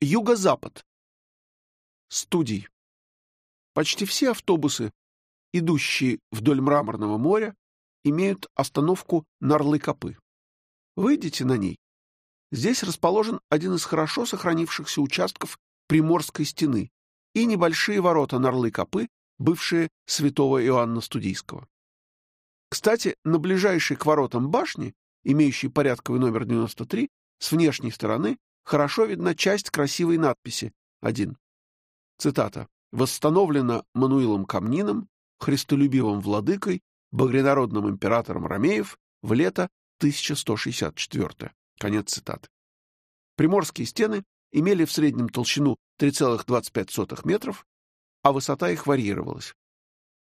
Юго-запад. Студий. Почти все автобусы, идущие вдоль Мраморного моря, имеют остановку Нарлы-Копы. Выйдите на ней. Здесь расположен один из хорошо сохранившихся участков Приморской стены и небольшие ворота Нарлы-Копы, бывшие святого Иоанна Студийского. Кстати, на ближайшей к воротам башни, имеющей порядковый номер 93, с внешней стороны хорошо видна часть красивой надписи 1. Цитата. «Восстановлена Мануилом Камнином, христолюбивым владыкой, багрянародным императором Ромеев в лето 1164». Конец цитаты. Приморские стены имели в среднем толщину 3,25 метров, а высота их варьировалась.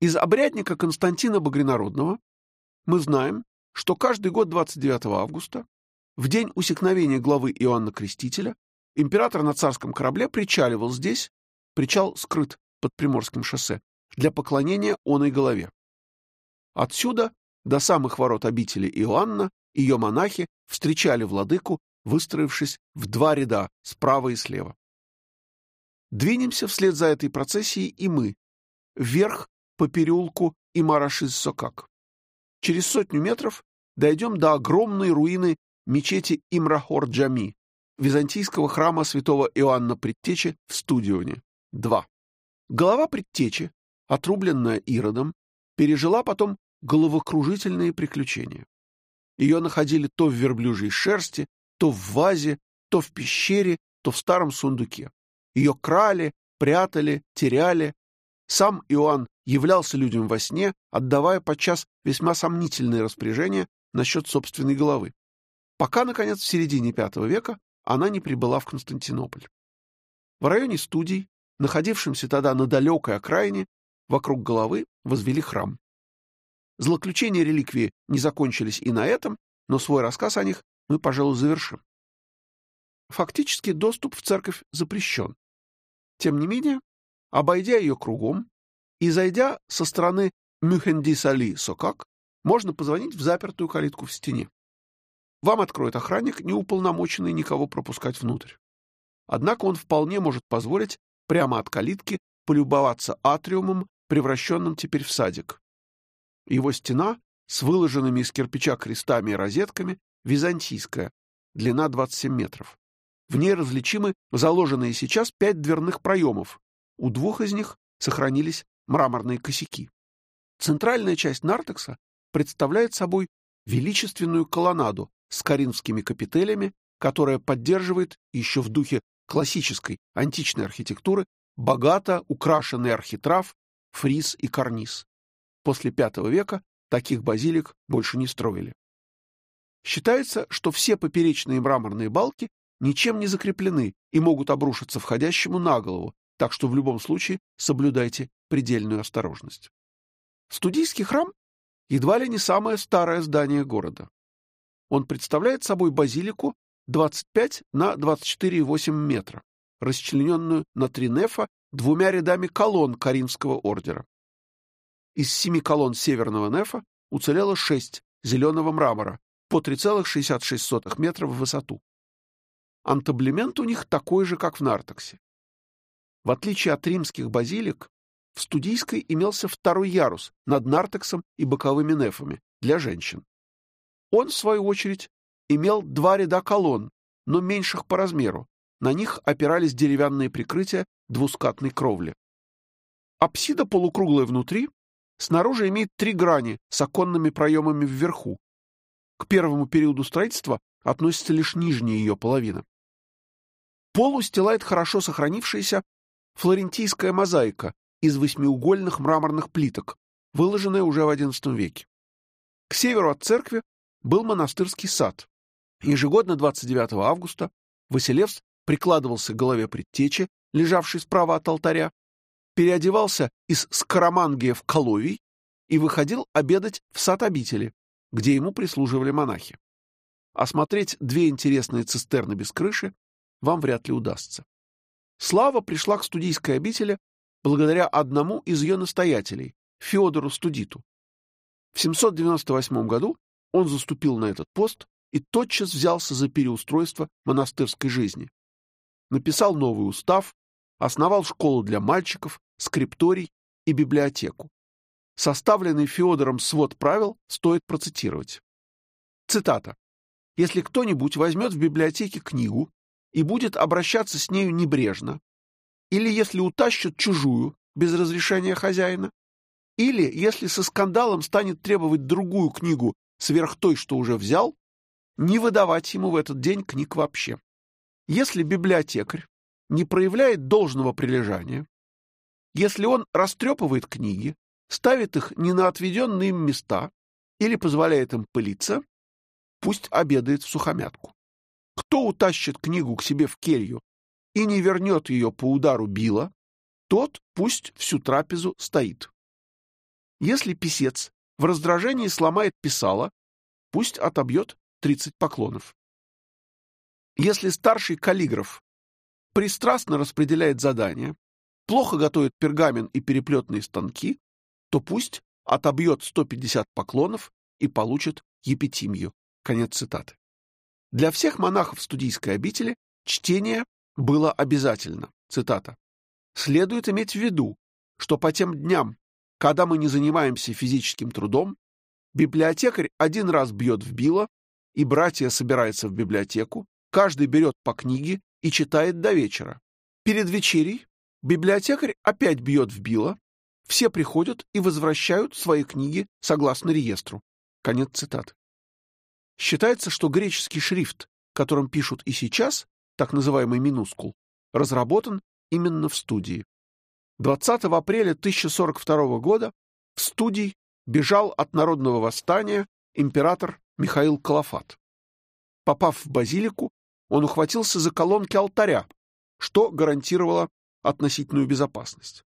Из обрядника Константина Багрянародного мы знаем, что каждый год 29 августа в день усекновения главы Иоанна Крестителя император на царском корабле причаливал здесь, причал скрыт под Приморским шоссе, для поклонения оной голове. Отсюда до самых ворот обители Иоанна ее монахи встречали владыку, выстроившись в два ряда, справа и слева. Двинемся вслед за этой процессией и мы, вверх по переулку Имарашиз-Сокак. Через сотню метров дойдем до огромной руины мечети Имрахор-Джами, византийского храма святого Иоанна Предтечи в Студионе. 2. Голова Предтечи, отрубленная Иродом, пережила потом головокружительные приключения. Ее находили то в верблюжьей шерсти, то в вазе, то в пещере, то в старом сундуке. Ее крали, прятали, теряли. Сам Иоанн являлся людям во сне, отдавая подчас весьма сомнительные распоряжения насчет собственной головы пока, наконец, в середине V века она не прибыла в Константинополь. В районе студий, находившемся тогда на далекой окраине, вокруг головы возвели храм. Злоключения реликвии не закончились и на этом, но свой рассказ о них мы, пожалуй, завершим. Фактически доступ в церковь запрещен. Тем не менее, обойдя ее кругом и зайдя со стороны Мюхенди-Сали-Сокак, можно позвонить в запертую калитку в стене. Вам откроет охранник, не уполномоченный никого пропускать внутрь. Однако он вполне может позволить прямо от калитки полюбоваться атриумом, превращенным теперь в садик. Его стена с выложенными из кирпича крестами и розетками византийская, длина 27 метров. В ней различимы заложенные сейчас пять дверных проемов. У двух из них сохранились мраморные косяки. Центральная часть нартекса представляет собой величественную колоннаду с коринфскими капителями, которая поддерживает еще в духе классической античной архитектуры богато украшенный архитрав, фриз и карниз. После V века таких базилик больше не строили. Считается, что все поперечные мраморные балки ничем не закреплены и могут обрушиться входящему на голову, так что в любом случае соблюдайте предельную осторожность. Студийский храм едва ли не самое старое здание города. Он представляет собой базилику 25 на 24,8 метра, расчлененную на три нефа двумя рядами колонн Каримского ордера. Из семи колонн северного нефа уцелело шесть зеленого мрамора по 3,66 метра в высоту. Антаблемент у них такой же, как в Нартексе. В отличие от римских базилик, в Студийской имелся второй ярус над Нартексом и боковыми нефами для женщин. Он, в свою очередь, имел два ряда колонн, но меньших по размеру. На них опирались деревянные прикрытия двускатной кровли. Апсида полукруглая внутри, снаружи имеет три грани с оконными проемами вверху. К первому периоду строительства относится лишь нижняя ее половина. Пол устилает хорошо сохранившаяся флорентийская мозаика из восьмиугольных мраморных плиток, выложенная уже в XI веке. К северу от церкви был монастырский сад. Ежегодно 29 августа Василевс прикладывался к голове предтечи, лежавшей справа от алтаря, переодевался из скоромангия в коловий и выходил обедать в сад обители, где ему прислуживали монахи. Осмотреть две интересные цистерны без крыши вам вряд ли удастся. Слава пришла к студийской обители благодаря одному из ее настоятелей, Феодору Студиту. В 798 году он заступил на этот пост и тотчас взялся за переустройство монастырской жизни. написал новый устав, основал школу для мальчиков, скрипторий и библиотеку. Составленный Феодором свод правил стоит процитировать. Цитата. «Если кто-нибудь возьмет в библиотеке книгу и будет обращаться с нею небрежно, или если утащат чужую без разрешения хозяина, или если со скандалом станет требовать другую книгу сверх той, что уже взял, не выдавать ему в этот день книг вообще. Если библиотекарь не проявляет должного прилежания, если он растрепывает книги, ставит их не на отведенные им места или позволяет им пылиться, пусть обедает в сухомятку. Кто утащит книгу к себе в келью и не вернет ее по удару била, тот пусть всю трапезу стоит. Если писец в раздражении сломает писало, пусть отобьет 30 поклонов. Если старший каллиграф пристрастно распределяет задания, плохо готовит пергамент и переплетные станки, то пусть отобьет 150 поклонов и получит епитимию. Конец цитаты. Для всех монахов студийской обители чтение было обязательно. Цитата. Следует иметь в виду, что по тем дням, когда мы не занимаемся физическим трудом, библиотекарь один раз бьет в било, и братья собираются в библиотеку, каждый берет по книге и читает до вечера. Перед вечерей библиотекарь опять бьет в било, все приходят и возвращают свои книги согласно реестру. Конец цитаты. Считается, что греческий шрифт, которым пишут и сейчас, так называемый минускул, разработан именно в студии. 20 апреля 1042 года в студии бежал от народного восстания император Михаил Калафат. Попав в базилику, он ухватился за колонки алтаря, что гарантировало относительную безопасность.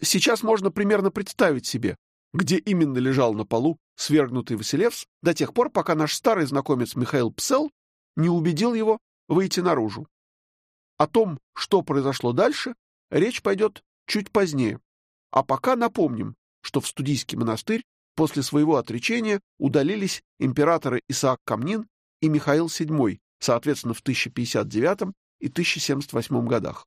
Сейчас можно примерно представить себе, где именно лежал на полу свергнутый Василевс до тех пор, пока наш старый знакомец Михаил Псел не убедил его выйти наружу. О том, что произошло дальше, речь пойдет чуть позднее. А пока напомним, что в студийский монастырь после своего отречения удалились императоры Исаак Камнин и Михаил VII, соответственно, в 1059 и 1078 годах.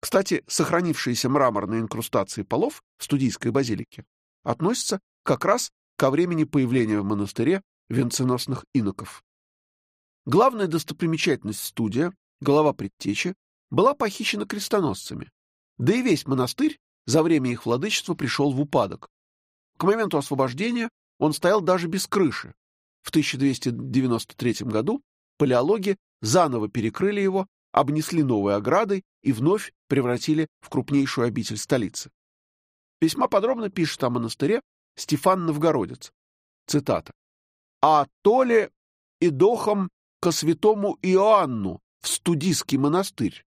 Кстати, сохранившиеся мраморные инкрустации полов в студийской базилике относятся как раз ко времени появления в монастыре венценосных иноков. Главная достопримечательность студия, голова предтечи, была похищена крестоносцами, да и весь монастырь за время их владычества пришел в упадок. К моменту освобождения он стоял даже без крыши. В 1293 году палеологи заново перекрыли его, обнесли новой оградой и вновь превратили в крупнейшую обитель столицы. Весьма подробно пишет о монастыре Стефан Новгородец. Цитата. «А то ли и дохом ко святому Иоанну в студийский монастырь.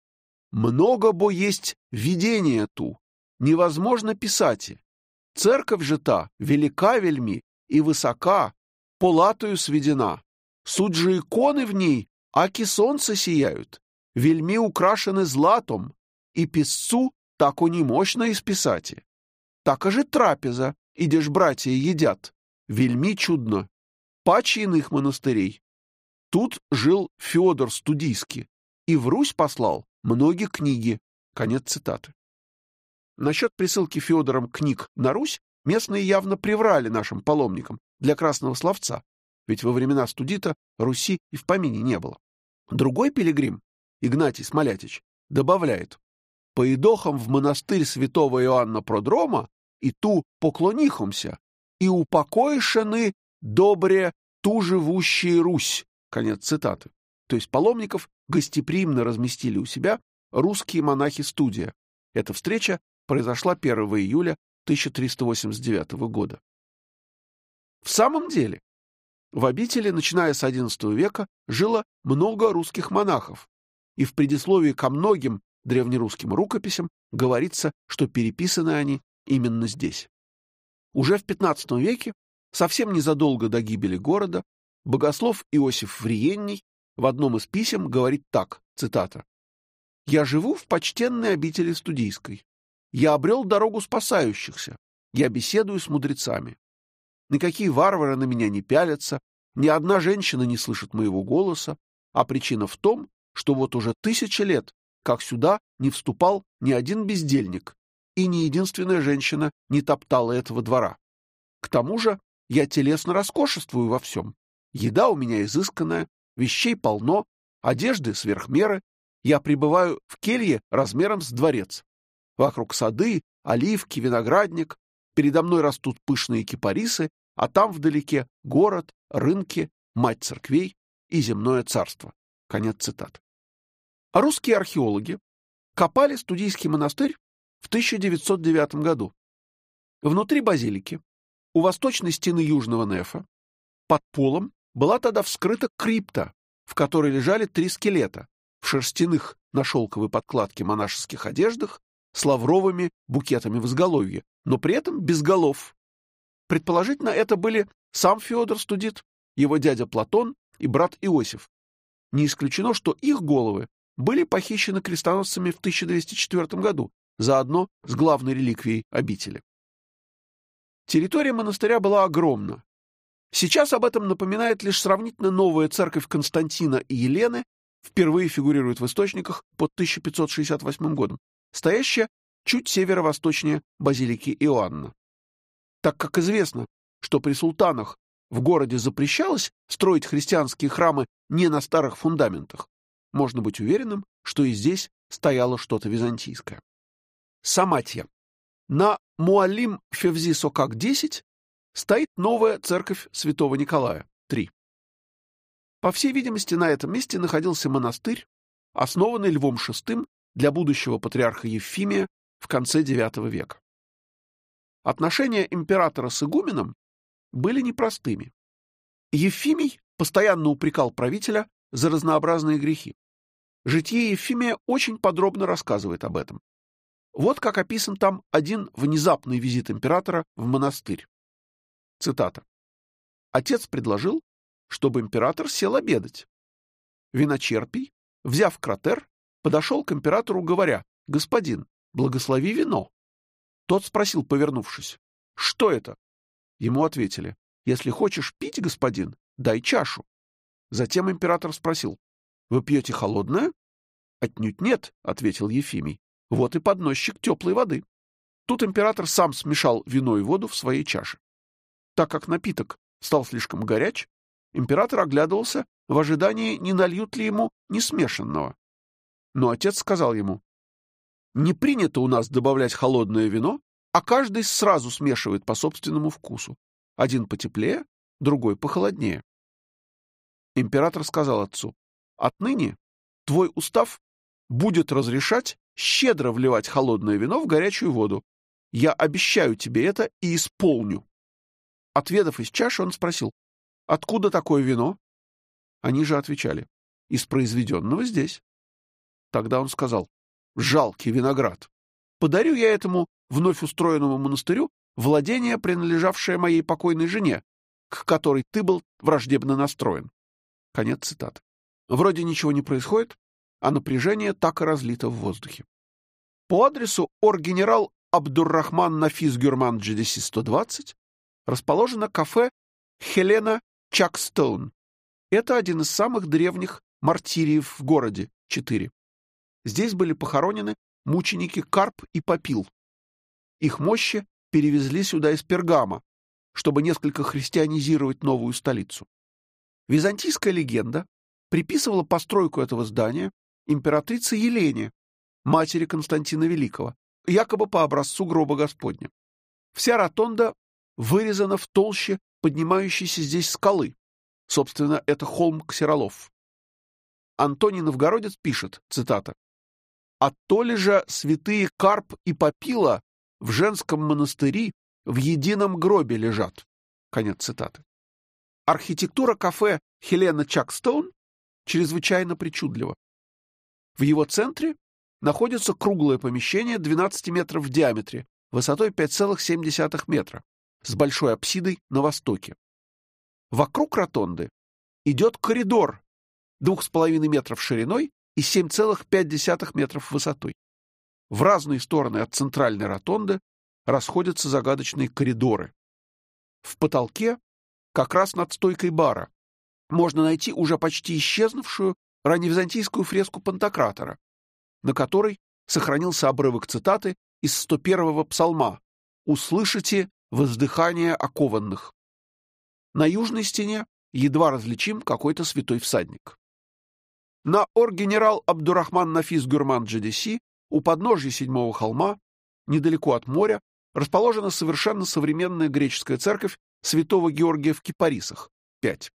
Много бо есть видение ту, невозможно писать. Церковь же та велика вельми и высока, полатою сведена. Суть же иконы в ней, аки солнце сияют, вельми украшены златом, и писцу тако немощно исписать. Так же трапеза, идешь братья едят, вельми чудно. Паче иных монастырей. Тут жил Федор Студийский, и в Русь послал многие книги. Конец цитаты. Насчет присылки Федором книг на Русь местные явно приврали нашим паломникам для красного словца, ведь во времена студита Руси и в помине не было. Другой пилигрим, Игнатий Смолятич, добавляет, «По идохам в монастырь святого Иоанна Продрома и ту поклонихомся, и упокоишены добре ту живущие Русь». Конец цитаты. То есть паломников гостеприимно разместили у себя русские монахи-студия. Эта встреча произошла 1 июля 1389 года. В самом деле, в обители, начиная с XI века, жило много русских монахов, и в предисловии ко многим древнерусским рукописям говорится, что переписаны они именно здесь. Уже в XV веке, совсем незадолго до гибели города, богослов Иосиф Вриенний в одном из писем говорит так, цитата, «Я живу в почтенной обители студийской. Я обрел дорогу спасающихся. Я беседую с мудрецами. Никакие варвары на меня не пялятся, ни одна женщина не слышит моего голоса, а причина в том, что вот уже тысячи лет как сюда не вступал ни один бездельник, и ни единственная женщина не топтала этого двора. К тому же я телесно роскошествую во всем. Еда у меня изысканная, вещей полно, одежды сверх меры. Я пребываю в келье размером с дворец. Вокруг сады, оливки, виноградник. Передо мной растут пышные кипарисы, а там вдалеке город, рынки, мать церквей и земное царство. Конец цитат. А русские археологи копали студийский монастырь в 1909 году. Внутри базилики, у восточной стены южного нефа, под полом была тогда вскрыта крипта, в которой лежали три скелета в шерстяных на шелковой подкладке монашеских одеждах с лавровыми букетами в изголовье, но при этом без голов. Предположительно, это были сам Федор Студит, его дядя Платон и брат Иосиф. Не исключено, что их головы были похищены крестоносцами в 1204 году, заодно с главной реликвией обители. Территория монастыря была огромна. Сейчас об этом напоминает лишь сравнительно новая церковь Константина и Елены, впервые фигурирует в источниках под 1568 годом, стоящая чуть северо-восточнее базилики Иоанна. Так как известно, что при султанах в городе запрещалось строить христианские храмы не на старых фундаментах, можно быть уверенным, что и здесь стояло что-то византийское. Саматья. На Муалим Февзи Сокак 10 стоит новая церковь святого Николая 3. По всей видимости, на этом месте находился монастырь, основанный Львом VI для будущего патриарха Евфимия в конце IX века. Отношения императора с игуменом были непростыми. Евфимий постоянно упрекал правителя за разнообразные грехи. Житие Евфимия очень подробно рассказывает об этом. Вот как описан там один внезапный визит императора в монастырь. Цитата. Отец предложил, чтобы император сел обедать. Виночерпий, взяв кратер, подошел к императору, говоря, «Господин, благослови вино». Тот спросил, повернувшись, «Что это?» Ему ответили, «Если хочешь пить, господин, дай чашу». Затем император спросил, «Вы пьете холодное?» «Отнюдь нет», — ответил Ефимий. Вот и подносчик теплой воды. Тут император сам смешал вино и воду в своей чаше. Так как напиток стал слишком горяч, император оглядывался в ожидании, не нальют ли ему несмешанного. Но отец сказал ему, «Не принято у нас добавлять холодное вино, а каждый сразу смешивает по собственному вкусу. Один потеплее, другой похолоднее». Император сказал отцу, «Отныне твой устав будет разрешать щедро вливать холодное вино в горячую воду. Я обещаю тебе это и исполню. Отведав из чаши, он спросил, откуда такое вино? Они же отвечали, из произведенного здесь. Тогда он сказал, жалкий виноград. Подарю я этому вновь устроенному монастырю владение, принадлежавшее моей покойной жене, к которой ты был враждебно настроен. Конец цитаты. Вроде ничего не происходит, а напряжение так и разлито в воздухе. По адресу оргенерал Абдуррахман Нафис Гюрман GDC 120 расположено кафе Хелена Чакстоун. Это один из самых древних мартириев в городе, 4. Здесь были похоронены мученики Карп и Попил. Их мощи перевезли сюда из Пергама, чтобы несколько христианизировать новую столицу. Византийская легенда приписывала постройку этого здания императрице Елене, матери Константина Великого, якобы по образцу гроба Господня. Вся ротонда вырезана в толще поднимающейся здесь скалы. Собственно, это холм Ксеролов. Антоний Новгородец пишет, цитата, «А то ли же святые Карп и Попила в женском монастыре в едином гробе лежат». Конец цитаты. Архитектура кафе Хелена Чакстоун чрезвычайно причудлива. В его центре находится круглое помещение 12 метров в диаметре, высотой 5,7 метра, с большой апсидой на востоке. Вокруг ротонды идет коридор 2,5 метров шириной и 7,5 метров высотой. В разные стороны от центральной ротонды расходятся загадочные коридоры. В потолке, как раз над стойкой бара, можно найти уже почти исчезнувшую ранневизантийскую фреску Пантократора, на которой сохранился обрывок цитаты из 101-го псалма «Услышите воздыхание окованных». На южной стене едва различим какой-то святой всадник. На ор-генерал Абдурахман Нафис Гюрман Джедеси у подножья седьмого холма, недалеко от моря, расположена совершенно современная греческая церковь святого Георгия в Кипарисах, 5.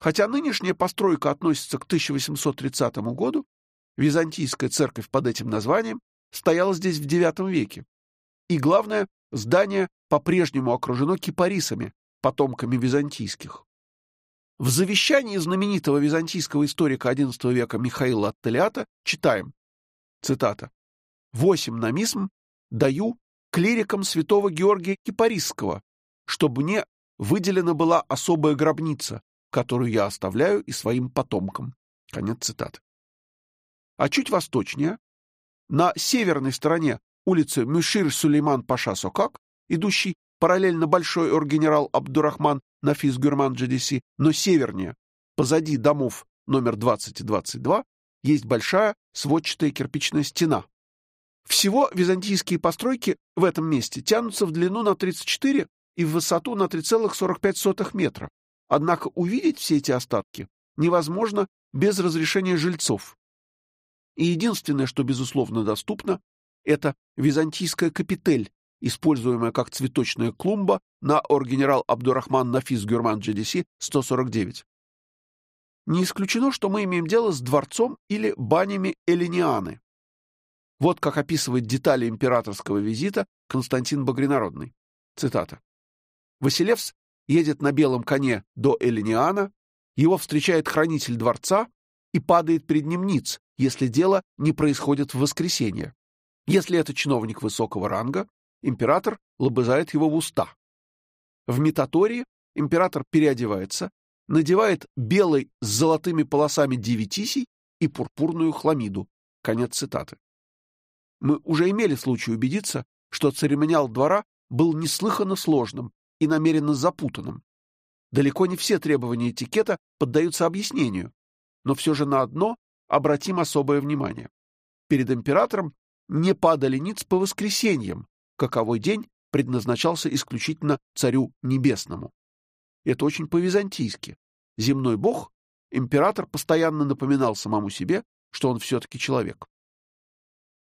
Хотя нынешняя постройка относится к 1830 году, византийская церковь под этим названием стояла здесь в IX веке. И главное, здание по-прежнему окружено кипарисами, потомками византийских. В завещании знаменитого византийского историка XI века Михаила Аттелиата читаем, цитата, «Восемь намисм даю клирикам святого Георгия Кипарисского, чтобы мне выделена была особая гробница, которую я оставляю и своим потомкам». Конец цитаты. А чуть восточнее, на северной стороне улицы Мюшир Сулейман Паша Сокак, идущий параллельно большой оргенерал Абдурахман Нафис Гюрман Джадиси, но севернее, позади домов номер 20 и 22, есть большая сводчатая кирпичная стена. Всего византийские постройки в этом месте тянутся в длину на 34 и в высоту на 3,45 метра. Однако увидеть все эти остатки невозможно без разрешения жильцов. И единственное, что безусловно доступно, это византийская капитель, используемая как цветочная клумба на оргенерал Абдурахман Нафис Гюрман GDC 149. Не исключено, что мы имеем дело с дворцом или банями Эллинианы. Вот как описывает детали императорского визита Константин Багринародный. Цитата. Василевс едет на белом коне до Эллиниана, его встречает хранитель дворца и падает перед ним ниц, если дело не происходит в воскресенье. Если это чиновник высокого ранга, император лобызает его в уста. В Метатории император переодевается, надевает белый с золотыми полосами девятисий и пурпурную хламиду. Конец цитаты. Мы уже имели случай убедиться, что церемониал двора был неслыханно сложным и намеренно запутанным. Далеко не все требования этикета поддаются объяснению, но все же на одно обратим особое внимание. Перед императором не падали ниц по воскресеньям, каковой день предназначался исключительно царю небесному. Это очень по-византийски. Земной бог, император постоянно напоминал самому себе, что он все-таки человек.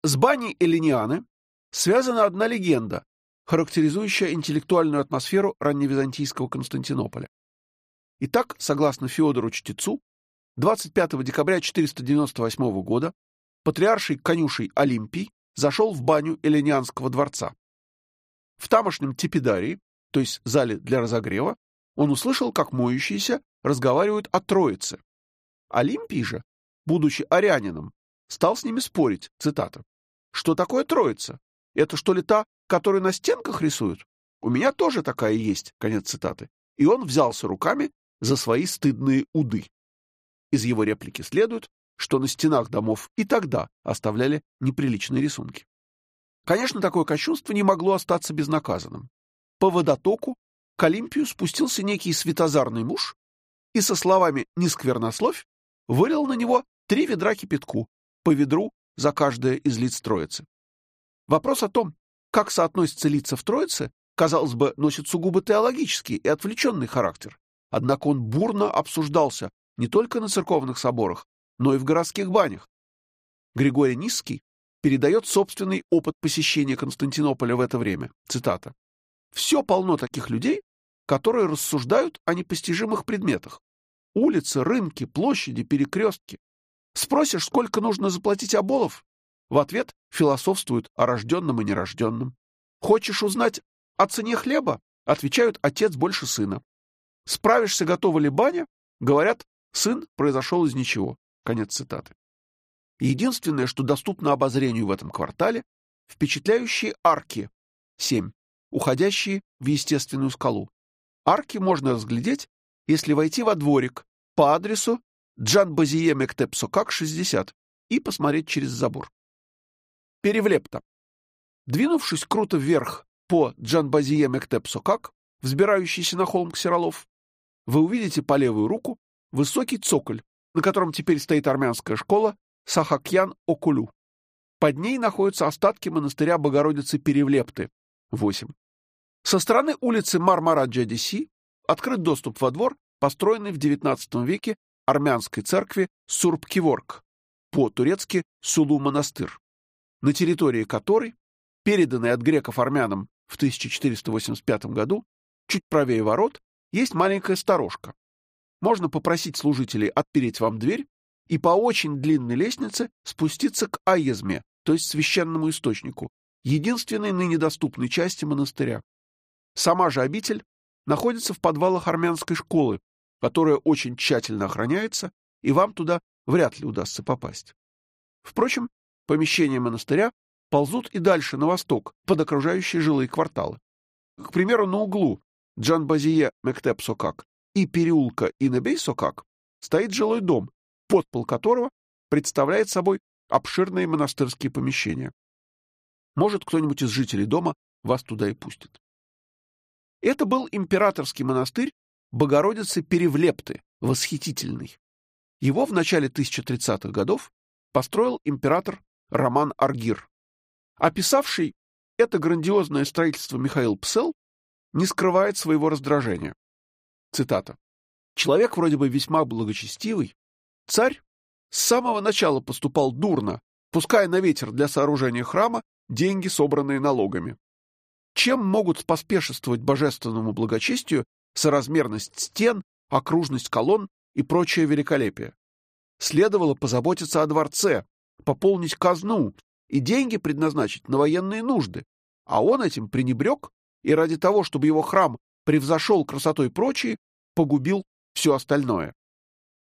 С баней Эллинианы связана одна легенда, характеризующая интеллектуальную атмосферу ранневизантийского Константинополя. Итак, согласно Феодору Чтецу, 25 декабря 498 года патриарший конюшей Олимпий зашел в баню Эллинианского дворца. В тамошнем тепидарии, то есть зале для разогрева, он услышал, как моющиеся разговаривают о Троице. Олимпий же, будучи арянином, стал с ними спорить, цитата. «Что такое Троица? Это что ли та, которую на стенках рисуют? У меня тоже такая есть», конец цитаты. И он взялся руками за свои стыдные уды. Из его реплики следует, что на стенах домов и тогда оставляли неприличные рисунки. Конечно, такое кощунство не могло остаться безнаказанным. По водотоку к Олимпию спустился некий светозарный муж и со словами «не сквернословь» вылил на него три ведра кипятку, по ведру за каждое из лиц Троицы. Вопрос о том, как соотносятся лица в Троице, казалось бы, носит сугубо теологический и отвлеченный характер. Однако он бурно обсуждался не только на церковных соборах, но и в городских банях. Григорий Низкий передает собственный опыт посещения Константинополя в это время. Цитата. «Все полно таких людей, которые рассуждают о непостижимых предметах. Улицы, рынки, площади, перекрестки. Спросишь, сколько нужно заплатить оболов? В ответ философствуют о рожденном и нерожденном. Хочешь узнать о цене хлеба? Отвечают отец больше сына. Справишься, готова ли баня? Говорят, сын произошел из ничего. Конец цитаты. Единственное, что доступно обозрению в этом квартале, впечатляющие арки, семь, уходящие в естественную скалу. Арки можно разглядеть, если войти во дворик по адресу Джан-Базие Мектеп-Сокак, 60, и посмотреть через забор. Перевлепта. Двинувшись круто вверх по Джан-Базие Мектеп-Сокак, взбирающийся на холм Ксеролов, вы увидите по левую руку высокий цоколь, на котором теперь стоит армянская школа Сахакьян-Окулю. Под ней находятся остатки монастыря Богородицы Перевлепты. 8. Со стороны улицы Мармара-Джадиси открыт доступ во двор, построенный в XIX веке армянской церкви Сурбкиворк, по-турецки Сулу-монастыр, на территории которой, переданной от греков армянам в 1485 году, чуть правее ворот, есть маленькая сторожка. Можно попросить служителей отпереть вам дверь и по очень длинной лестнице спуститься к Аезме, то есть священному источнику, единственной ныне доступной части монастыря. Сама же обитель находится в подвалах армянской школы, которая очень тщательно охраняется, и вам туда вряд ли удастся попасть. Впрочем, помещения монастыря ползут и дальше на восток, под окружающие жилые кварталы. К примеру, на углу Джанбазие Мектеп-Сокак и переулка Инебей-Сокак стоит жилой дом, подпол которого представляет собой обширные монастырские помещения. Может, кто-нибудь из жителей дома вас туда и пустит. Это был императорский монастырь Богородицы Перевлепты, восхитительный. Его в начале 1030-х годов построил император Роман Аргир. Описавший это грандиозное строительство Михаил Псел не скрывает своего раздражения. Цитата. «Человек вроде бы весьма благочестивый. Царь с самого начала поступал дурно, пуская на ветер для сооружения храма деньги, собранные налогами. Чем могут поспешествовать божественному благочестию соразмерность стен, окружность колонн и прочее великолепие? Следовало позаботиться о дворце, пополнить казну и деньги предназначить на военные нужды, а он этим пренебрег и ради того, чтобы его храм превзошел красотой прочие, погубил все остальное.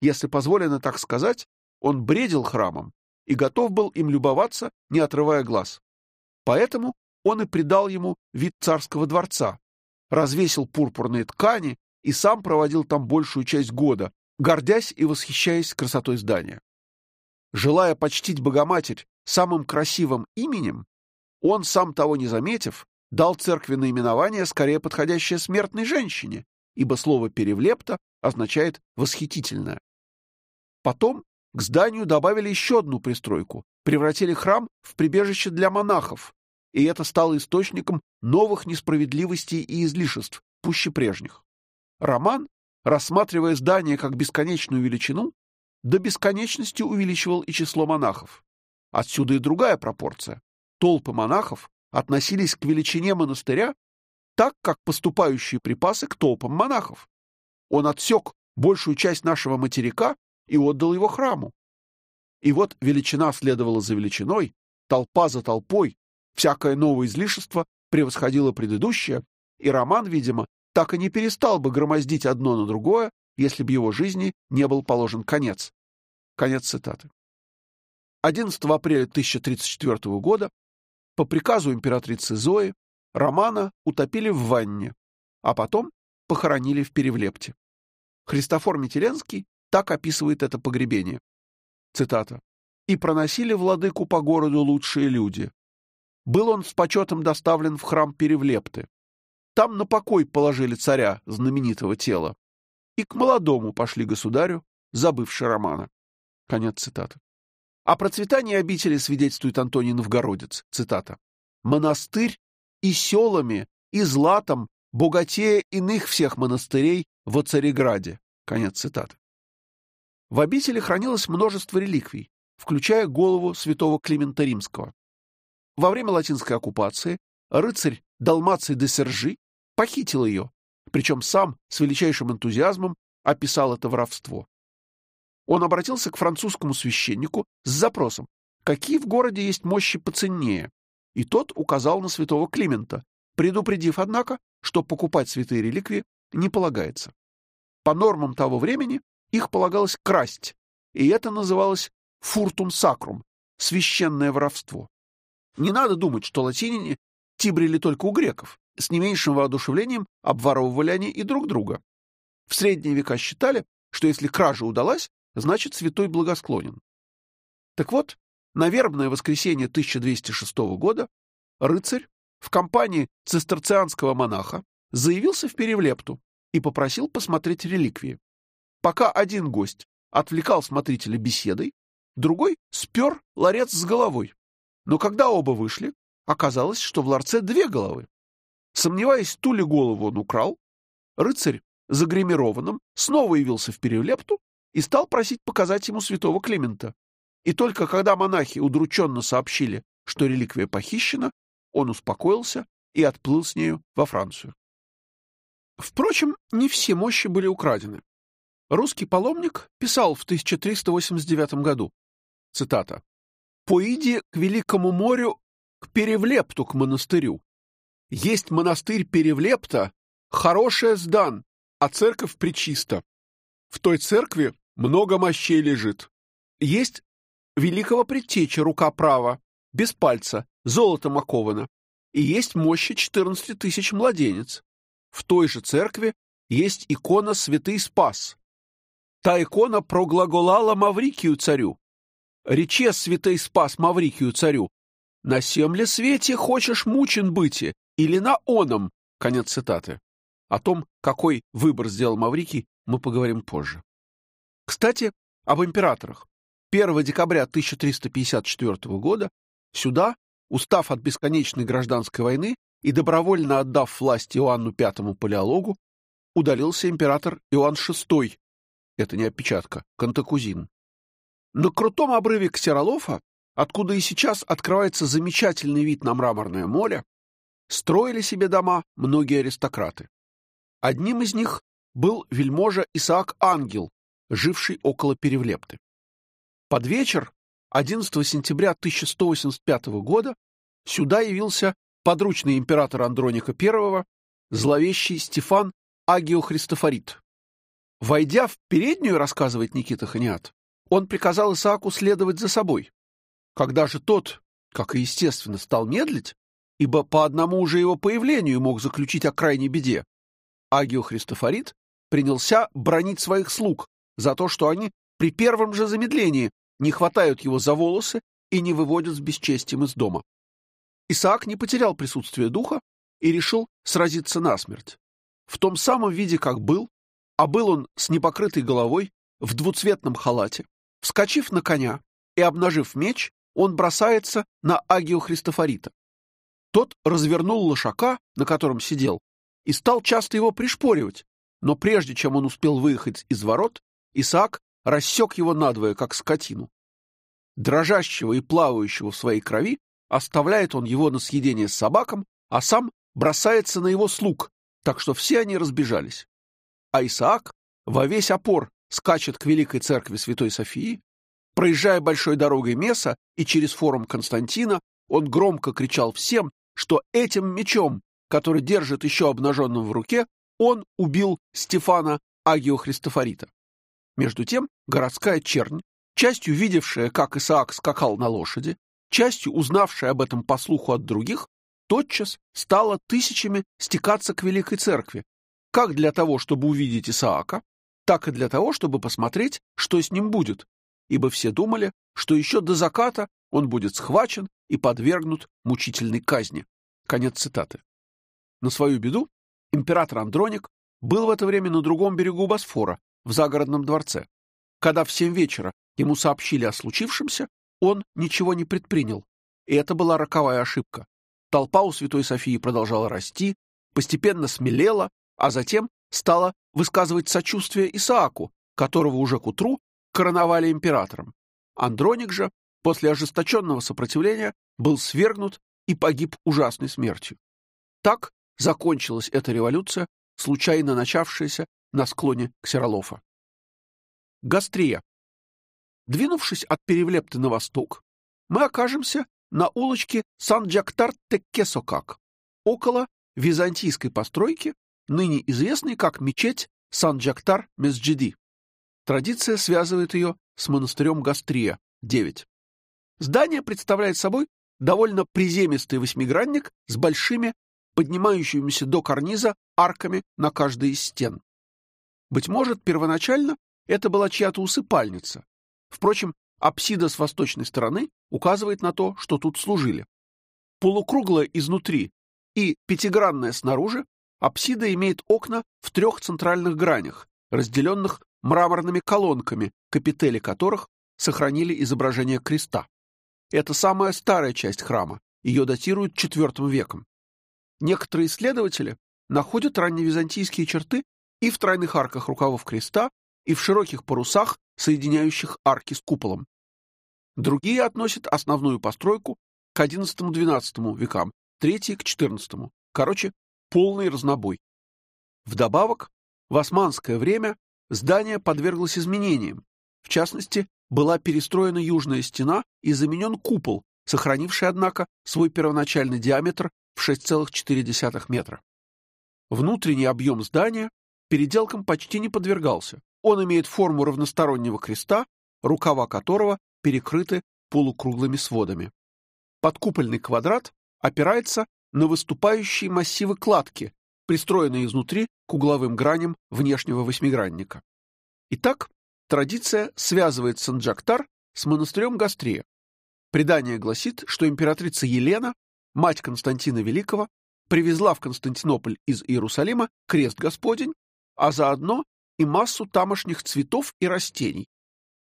Если позволено так сказать, он бредил храмом и готов был им любоваться, не отрывая глаз. Поэтому он и придал ему вид царского дворца, развесил пурпурные ткани и сам проводил там большую часть года, гордясь и восхищаясь красотой здания. Желая почтить Богоматерь самым красивым именем, он, сам того не заметив, дал церкви наименование, скорее подходящее смертной женщине, ибо слово «перевлепта» означает «восхитительное». Потом к зданию добавили еще одну пристройку, превратили храм в прибежище для монахов, и это стало источником новых несправедливостей и излишеств, пуще прежних. Роман, рассматривая здание как бесконечную величину, до бесконечности увеличивал и число монахов. Отсюда и другая пропорция. Толпы монахов относились к величине монастыря так, как поступающие припасы к толпам монахов. Он отсек большую часть нашего материка и отдал его храму. И вот величина следовала за величиной, толпа за толпой, всякое новое излишество превосходило предыдущее, и роман, видимо, так и не перестал бы громоздить одно на другое, если бы его жизни не был положен конец. Конец цитаты. 11 апреля 1034 года по приказу императрицы Зои Романа утопили в ванне, а потом похоронили в Перевлепте. Христофор Метеленский так описывает это погребение. Цитата. «И проносили владыку по городу лучшие люди. Был он с почетом доставлен в храм Перевлепты. Там на покой положили царя, знаменитого тела. И к молодому пошли государю, забывший Романа». Конец цитаты. О процветании обители свидетельствует Антоний Новгородец. Цитата. «Монастырь и селами, и златом богатее иных всех монастырей во Цареграде». Конец цитаты. В обители хранилось множество реликвий, включая голову святого Климента Римского. Во время латинской оккупации рыцарь Далмаций де Сержи похитил ее, причем сам с величайшим энтузиазмом описал это воровство. Он обратился к французскому священнику с запросом, какие в городе есть мощи поценнее, и тот указал на святого Климента, предупредив, однако, что покупать святые реликвии не полагается. По нормам того времени их полагалось красть, и это называлось фуртум сакрум — священное воровство. Не надо думать, что латиняне тибрили только у греков. С не меньшим воодушевлением обворовывали они и друг друга. В средние века считали, что если кража удалась, значит святой благосклонен. Так вот, на вербное воскресенье 1206 года рыцарь в компании цистерцианского монаха заявился в Перевлепту и попросил посмотреть реликвии. Пока один гость отвлекал смотрителя беседой, другой спер ларец с головой. Но когда оба вышли, оказалось, что в ларце две головы. Сомневаясь, ту ли голову он украл, рыцарь, загримированным, снова явился в Перелепту и стал просить показать ему святого Климента. И только когда монахи удрученно сообщили, что реликвия похищена, он успокоился и отплыл с нею во Францию. Впрочем, не все мощи были украдены. Русский паломник писал в 1389 году, цитата, «Поиди к Великому морю, к Перевлепту, к монастырю. Есть монастырь Перевлепта, хорошая сдан, а церковь причиста. В той церкви много мощей лежит. Есть великого предтеча рука права, без пальца, золотом окована, и есть мощи 14 тысяч младенец. В той же церкви есть икона Святый Спас. Та икона проглаголала Маврикию царю. Рече Святый Спас Маврикию царю. На семле свете хочешь мучен быть, или на оном. Конец цитаты. О том, какой выбор сделал Маврикий, мы поговорим позже. Кстати, об императорах. 1 декабря 1354 года сюда, устав от бесконечной гражданской войны и добровольно отдав власть Иоанну V Палеологу, удалился император Иоанн VI, это не опечатка, Кантакузин. На крутом обрыве Ксеролофа, откуда и сейчас открывается замечательный вид на мраморное море, строили себе дома многие аристократы. Одним из них был вельможа Исаак Ангел, живший около Перевлепты. Под вечер 11 сентября 1185 года сюда явился подручный императора Андроника I, зловещий Стефан Агиохристофорит. Войдя в переднюю, рассказывает Никита Ханиат, он приказал Исааку следовать за собой. Когда же тот, как и естественно, стал медлить, ибо по одному уже его появлению мог заключить о крайней беде, Агио Христофорит принялся бронить своих слуг за то, что они при первом же замедлении не хватают его за волосы и не выводят с бесчестием из дома. Исаак не потерял присутствие духа и решил сразиться насмерть. В том самом виде, как был, а был он с непокрытой головой, в двуцветном халате. Вскочив на коня и обнажив меч, он бросается на Агио Христофорита. Тот развернул лошака, на котором сидел, и стал часто его пришпоривать, но прежде чем он успел выехать из ворот, Исаак рассек его надвое, как скотину. Дрожащего и плавающего в своей крови оставляет он его на съедение с собакам, а сам бросается на его слуг, так что все они разбежались. А Исаак во весь опор скачет к Великой Церкви Святой Софии, проезжая большой дорогой Меса и через форум Константина, он громко кричал всем, что этим мечом, который держит еще обнаженным в руке, он убил Стефана Агио Христофорита. Между тем городская чернь, частью видевшая, как Исаак скакал на лошади, частью узнавшая об этом по слуху от других, тотчас стала тысячами стекаться к Великой Церкви, как для того, чтобы увидеть Исаака, так и для того, чтобы посмотреть, что с ним будет, ибо все думали, что еще до заката он будет схвачен и подвергнут мучительной казни. Конец цитаты. На свою беду император Андроник был в это время на другом берегу Босфора, в загородном дворце. Когда в семь вечера ему сообщили о случившемся, он ничего не предпринял, и это была роковая ошибка. Толпа у Святой Софии продолжала расти, постепенно смелела, а затем стала высказывать сочувствие Исааку, которого уже к утру короновали императором. Андроник же после ожесточенного сопротивления был свергнут и погиб ужасной смертью. Так закончилась эта революция, случайно начавшаяся на склоне Ксеролофа. Гастрия. Двинувшись от Перевлепты на восток, мы окажемся на улочке Сан-Джактар-Теккесокак, около византийской постройки, ныне известной как мечеть Сан-Джактар-Месджиди. Традиция связывает ее с монастырем Гастрия, 9. Здание представляет собой довольно приземистый восьмигранник с большими, поднимающимися до карниза, арками на каждой из стен. Быть может, первоначально это была чья-то усыпальница. Впрочем, апсида с восточной стороны указывает на то, что тут служили. Полукруглая изнутри и пятигранная снаружи, апсида имеет окна в трех центральных гранях, разделенных мраморными колонками, капители которых сохранили изображение креста. Это самая старая часть храма, ее датируют IV веком. Некоторые исследователи находят ранневизантийские черты и в тройных арках рукавов креста, и в широких парусах, соединяющих арки с куполом. Другие относят основную постройку к XI-XII векам, третьи к XIV. Короче, полный разнобой. Вдобавок, в османское время здание подверглось изменениям. В частности, была перестроена южная стена и заменен купол, сохранивший, однако, свой первоначальный диаметр в 6,4 метра. Внутренний объем здания переделкам почти не подвергался. Он имеет форму равностороннего креста, рукава которого перекрыты полукруглыми сводами. Подкупольный квадрат опирается на выступающие массивы кладки, пристроенные изнутри к угловым граням внешнего восьмигранника. Итак, традиция связывает Санджактар с монастырем Гастрия. Предание гласит, что императрица Елена, мать Константина Великого, привезла в Константинополь из Иерусалима крест Господень, а заодно и массу тамошних цветов и растений.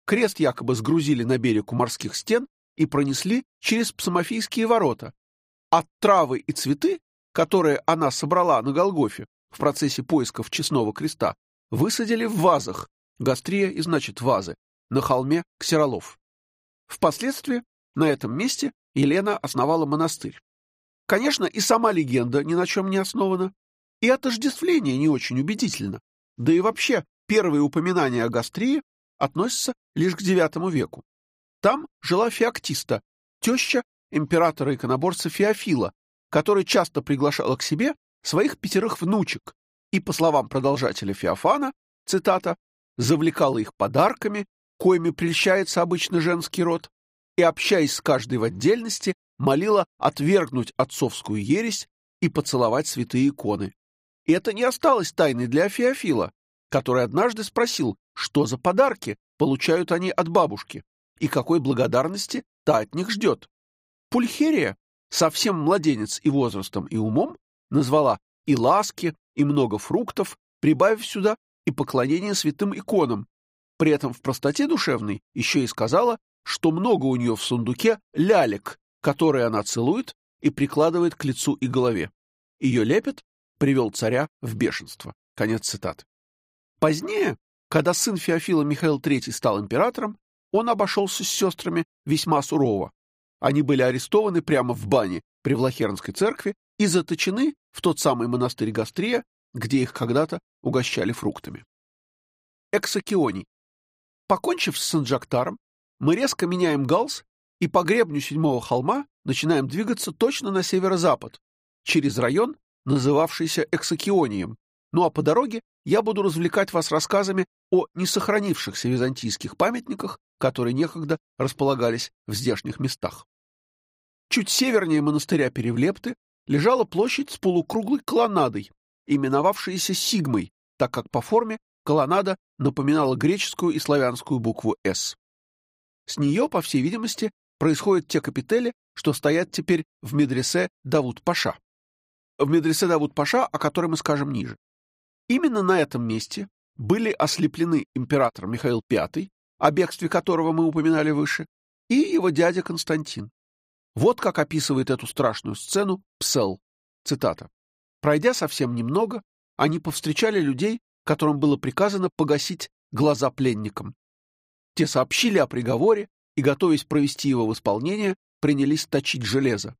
Крест якобы сгрузили на берег у морских стен и пронесли через Псамофийские ворота, а травы и цветы, которые она собрала на Голгофе в процессе поисков честного креста, высадили в вазах, гастрия и значит вазы, на холме Ксеролов. Впоследствии на этом месте Елена основала монастырь. Конечно, и сама легенда ни на чем не основана, и отождествление не очень убедительно. Да и вообще, первые упоминания о Гастрии относятся лишь к IX веку. Там жила Феоктиста, теща императора-иконоборца Феофила, который часто приглашала к себе своих пятерых внучек и, по словам продолжателя Феофана, цитата, «завлекала их подарками, коими прельщается обычно женский род, и, общаясь с каждой в отдельности, молила отвергнуть отцовскую ересь и поцеловать святые иконы. И это не осталось тайной для Феофила, который однажды спросил, что за подарки получают они от бабушки и какой благодарности та от них ждет. Пульхерия, совсем младенец и возрастом, и умом, назвала и ласки, и много фруктов, прибавив сюда и поклонение святым иконам. При этом в простоте душевной еще и сказала, что много у нее в сундуке лялек, которые она целует и прикладывает к лицу и голове. Ее лепет привел царя в бешенство. Конец цитаты. Позднее, когда сын Феофила Михаил III стал императором, он обошелся с сестрами весьма сурово. Они были арестованы прямо в бане при Влахернской церкви и заточены в тот самый монастырь Гастрия, где их когда-то угощали фруктами. Эксакионий. Покончив с Санджактаром, мы резко меняем галс и по гребню седьмого холма начинаем двигаться точно на северо-запад, через район, называвшийся Эксакионием. Ну а по дороге я буду развлекать вас рассказами о несохранившихся византийских памятниках, которые некогда располагались в здешних местах. Чуть севернее монастыря Перевлепты лежала площадь с полукруглой колоннадой, именовавшаяся Сигмой, так как по форме колоннада напоминала греческую и славянскую букву «С». С нее, по всей видимости, происходят те капители, что стоят теперь в медресе Давуд-Паша. В медресе Давуд-Паша, о котором мы скажем ниже. Именно на этом месте были ослеплены император Михаил V, о бегстве которого мы упоминали выше, и его дядя Константин. Вот как описывает эту страшную сцену Псел. Цитата. «Пройдя совсем немного, они повстречали людей, которым было приказано погасить глаза пленникам. Те сообщили о приговоре и, готовясь провести его в исполнение, принялись точить железо.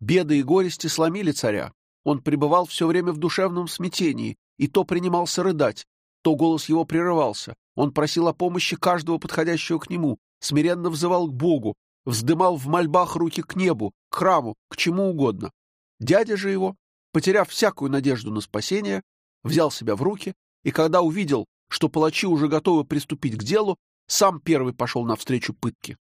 Беды и горести сломили царя. Он пребывал все время в душевном смятении, и то принимался рыдать, то голос его прерывался. Он просил о помощи каждого подходящего к нему, смиренно взывал к Богу, вздымал в мольбах руки к небу, к храму, к чему угодно. Дядя же его, потеряв всякую надежду на спасение, взял себя в руки, и когда увидел, что палачи уже готовы приступить к делу, сам первый пошел навстречу пытке.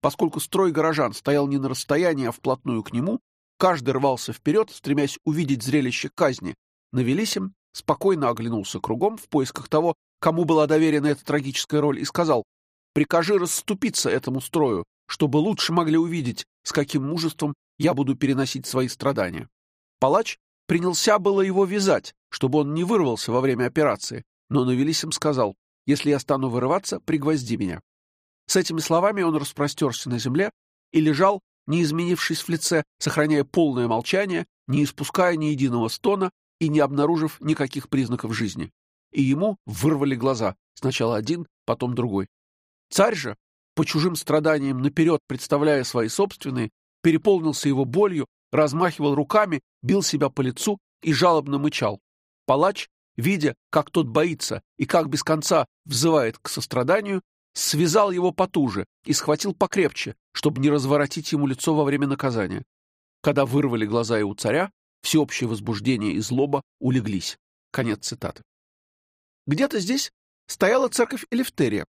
Поскольку строй горожан стоял не на расстоянии, а вплотную к нему, каждый рвался вперед, стремясь увидеть зрелище казни. Навелисим спокойно оглянулся кругом в поисках того, кому была доверена эта трагическая роль, и сказал «Прикажи расступиться этому строю, чтобы лучше могли увидеть, с каким мужеством я буду переносить свои страдания». Палач принялся было его вязать, чтобы он не вырвался во время операции, но Навелисим сказал если я стану вырываться, пригвозди меня. С этими словами он распростерся на земле и лежал, не изменившись в лице, сохраняя полное молчание, не испуская ни единого стона и не обнаружив никаких признаков жизни. И ему вырвали глаза, сначала один, потом другой. Царь же, по чужим страданиям наперед представляя свои собственные, переполнился его болью, размахивал руками, бил себя по лицу и жалобно мычал. Палач, видя, как тот боится и как без конца взывает к состраданию, связал его потуже и схватил покрепче, чтобы не разворотить ему лицо во время наказания. Когда вырвали глаза и у царя, всеобщее возбуждение и злоба улеглись. Конец цитаты. Где-то здесь стояла церковь Элефтерия.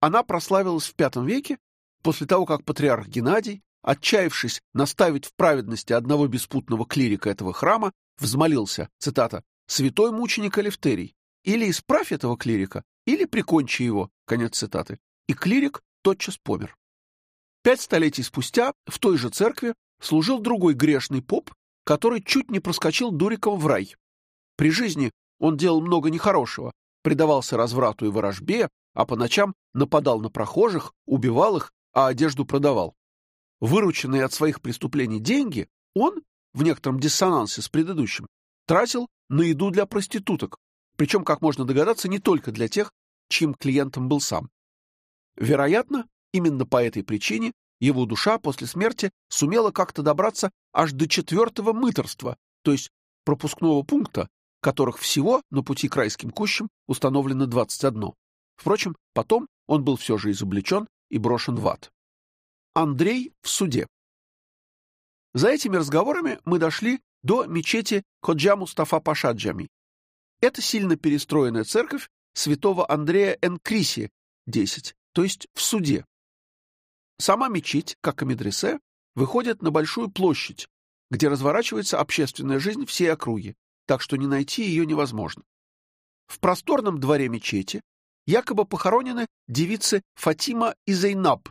Она прославилась в V веке после того, как патриарх Геннадий, отчаявшись наставить в праведности одного беспутного клирика этого храма, взмолился, цитата, «Святой мученик Элефтерий, или исправь этого клирика, или прикончи его», конец цитаты. И клирик тотчас помер. Пять столетий спустя в той же церкви служил другой грешный поп, который чуть не проскочил дуриком в рай. При жизни он делал много нехорошего, предавался разврату и ворожбе, а по ночам нападал на прохожих, убивал их, а одежду продавал. Вырученные от своих преступлений деньги он, в некотором диссонансе с предыдущим, тратил на еду для проституток, причем, как можно догадаться, не только для тех, чьим клиентом был сам. Вероятно, именно по этой причине его душа после смерти сумела как-то добраться аж до четвертого мыторства, то есть пропускного пункта, которых всего на пути к райским кущам установлено 21. Впрочем, потом он был все же изобличен и брошен в ад. Андрей в суде. За этими разговорами мы дошли до мечети Коджа Мустафа Пашаджами. Это сильно перестроенная церковь святого Андрея Энкриси, 10, то есть в суде. Сама мечеть, как и медресе, выходит на большую площадь, где разворачивается общественная жизнь всей округи, так что не найти ее невозможно. В просторном дворе мечети якобы похоронены девицы Фатима и Зейнаб,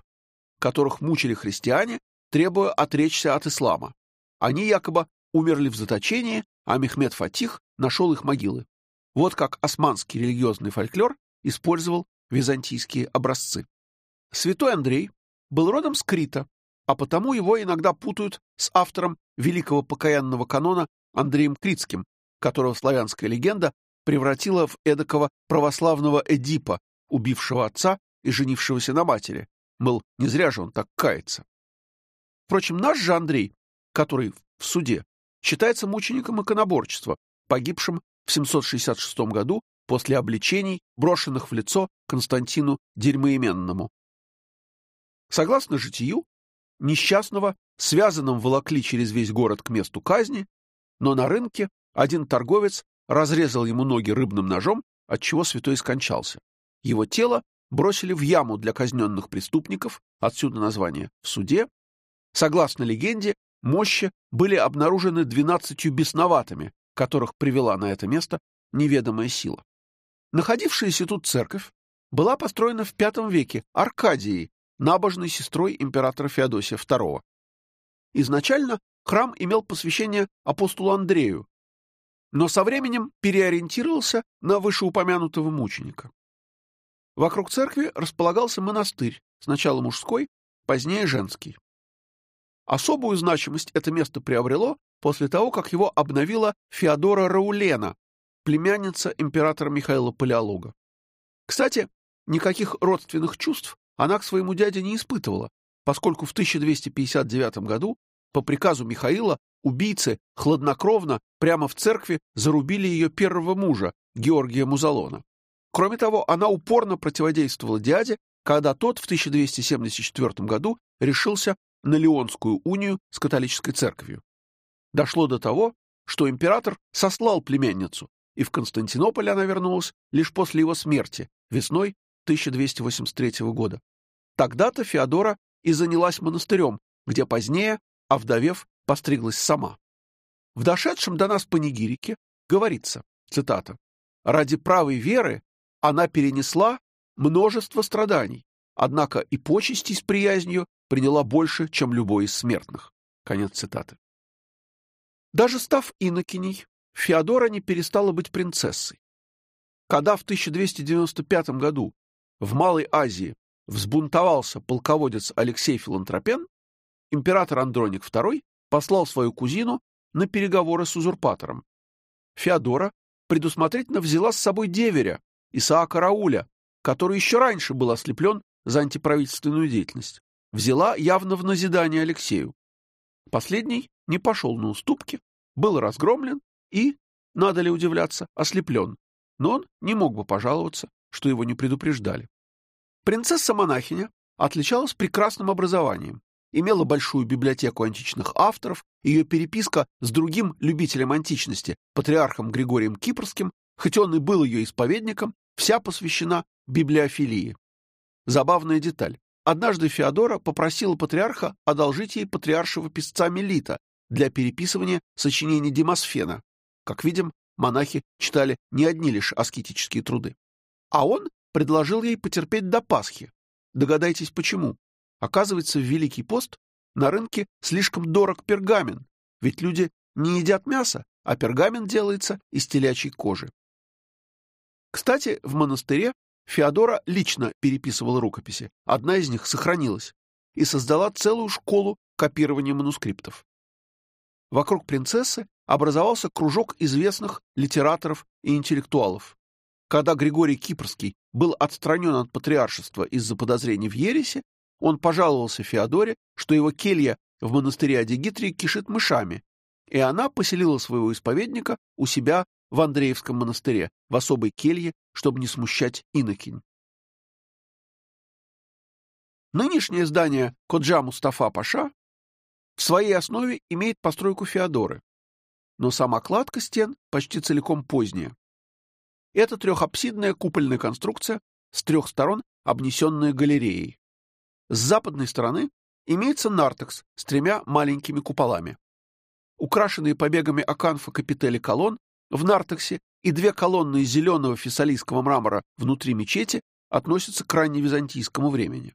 которых мучили христиане, требуя отречься от ислама. Они якобы умерли в заточении, а Мехмед Фатих нашел их могилы. Вот как османский религиозный фольклор использовал византийские образцы. Святой Андрей был родом с Крита, а потому его иногда путают с автором великого покаянного канона Андреем Критским, которого славянская легенда превратила в эдакого православного Эдипа, убившего отца и женившегося на матери. Мол, не зря же он так кается. Впрочем, наш же Андрей, который в суде, считается мучеником иконоборчества, погибшим в 766 году после обличений, брошенных в лицо Константину Дерьмоименному. Согласно житию, несчастного, связанным волокли через весь город к месту казни, но на рынке один торговец разрезал ему ноги рыбным ножом, отчего святой скончался. Его тело бросили в яму для казненных преступников, отсюда название, в суде. Согласно легенде, мощи были обнаружены двенадцатью бесноватыми, которых привела на это место неведомая сила. Находившаяся тут церковь была построена в V веке Аркадией, набожной сестрой императора Феодосия II. Изначально храм имел посвящение апостолу Андрею, но со временем переориентировался на вышеупомянутого мученика. Вокруг церкви располагался монастырь, сначала мужской, позднее женский. Особую значимость это место приобрело после того, как его обновила Феодора Раулена, племянница императора Михаила Палеолога. Кстати, никаких родственных чувств она к своему дяде не испытывала, поскольку в 1259 году по приказу Михаила убийцы хладнокровно прямо в церкви зарубили ее первого мужа, Георгия Музалона. Кроме того, она упорно противодействовала дяде, когда тот в 1274 году решился на Леонскую унию с католической церковью. Дошло до того, что император сослал племянницу, и в Константинополь она вернулась лишь после его смерти, весной 1283 года. Тогда-то Феодора и занялась монастырем, где позднее, овдовев, постриглась сама. В дошедшем до нас панигирике говорится, цитата, «Ради правой веры она перенесла множество страданий, однако и почести с приязнью приняла больше, чем любой из смертных». Конец цитаты. Даже став инокиней, Феодора не перестала быть принцессой. Когда в 1295 году в Малой Азии взбунтовался полководец Алексей Филантропен, император Андроник II послал свою кузину на переговоры с узурпатором. Феодора предусмотрительно взяла с собой деверя, Исаака Рауля, который еще раньше был ослеплен за антиправительственную деятельность. Взяла явно в назидание Алексею. Последний не пошел на уступки, был разгромлен и, надо ли удивляться, ослеплен. Но он не мог бы пожаловаться, что его не предупреждали. Принцесса-монахиня отличалась прекрасным образованием, имела большую библиотеку античных авторов, ее переписка с другим любителем античности, патриархом Григорием Кипрским, хоть он и был ее исповедником, вся посвящена библиофилии. Забавная деталь. Однажды Феодора попросила патриарха одолжить ей патриаршего писца Мелита для переписывания сочинений Демосфена. Как видим, монахи читали не одни лишь аскетические труды. А он предложил ей потерпеть до Пасхи. Догадайтесь, почему. Оказывается, в Великий пост на рынке слишком дорог пергамент, ведь люди не едят мясо, а пергамент делается из телячьей кожи. Кстати, в монастыре Феодора лично переписывала рукописи, одна из них сохранилась, и создала целую школу копирования манускриптов. Вокруг принцессы образовался кружок известных литераторов и интеллектуалов. Когда Григорий Кипрский был отстранен от патриаршества из-за подозрений в ересе, он пожаловался Феодоре, что его келья в монастыре Адигитрии кишит мышами, и она поселила своего исповедника у себя в Андреевском монастыре, в особой келье, чтобы не смущать инокинь. Нынешнее здание Коджа Мустафа Паша в своей основе имеет постройку Феодоры, но сама кладка стен почти целиком поздняя. Это трехапсидная купольная конструкция с трех сторон, обнесенная галереей. С западной стороны имеется нартекс с тремя маленькими куполами. Украшенные побегами аканфа капители колонн в нартексе и две колонны из зеленого фессалийского мрамора внутри мечети относятся к ранневизантийскому времени.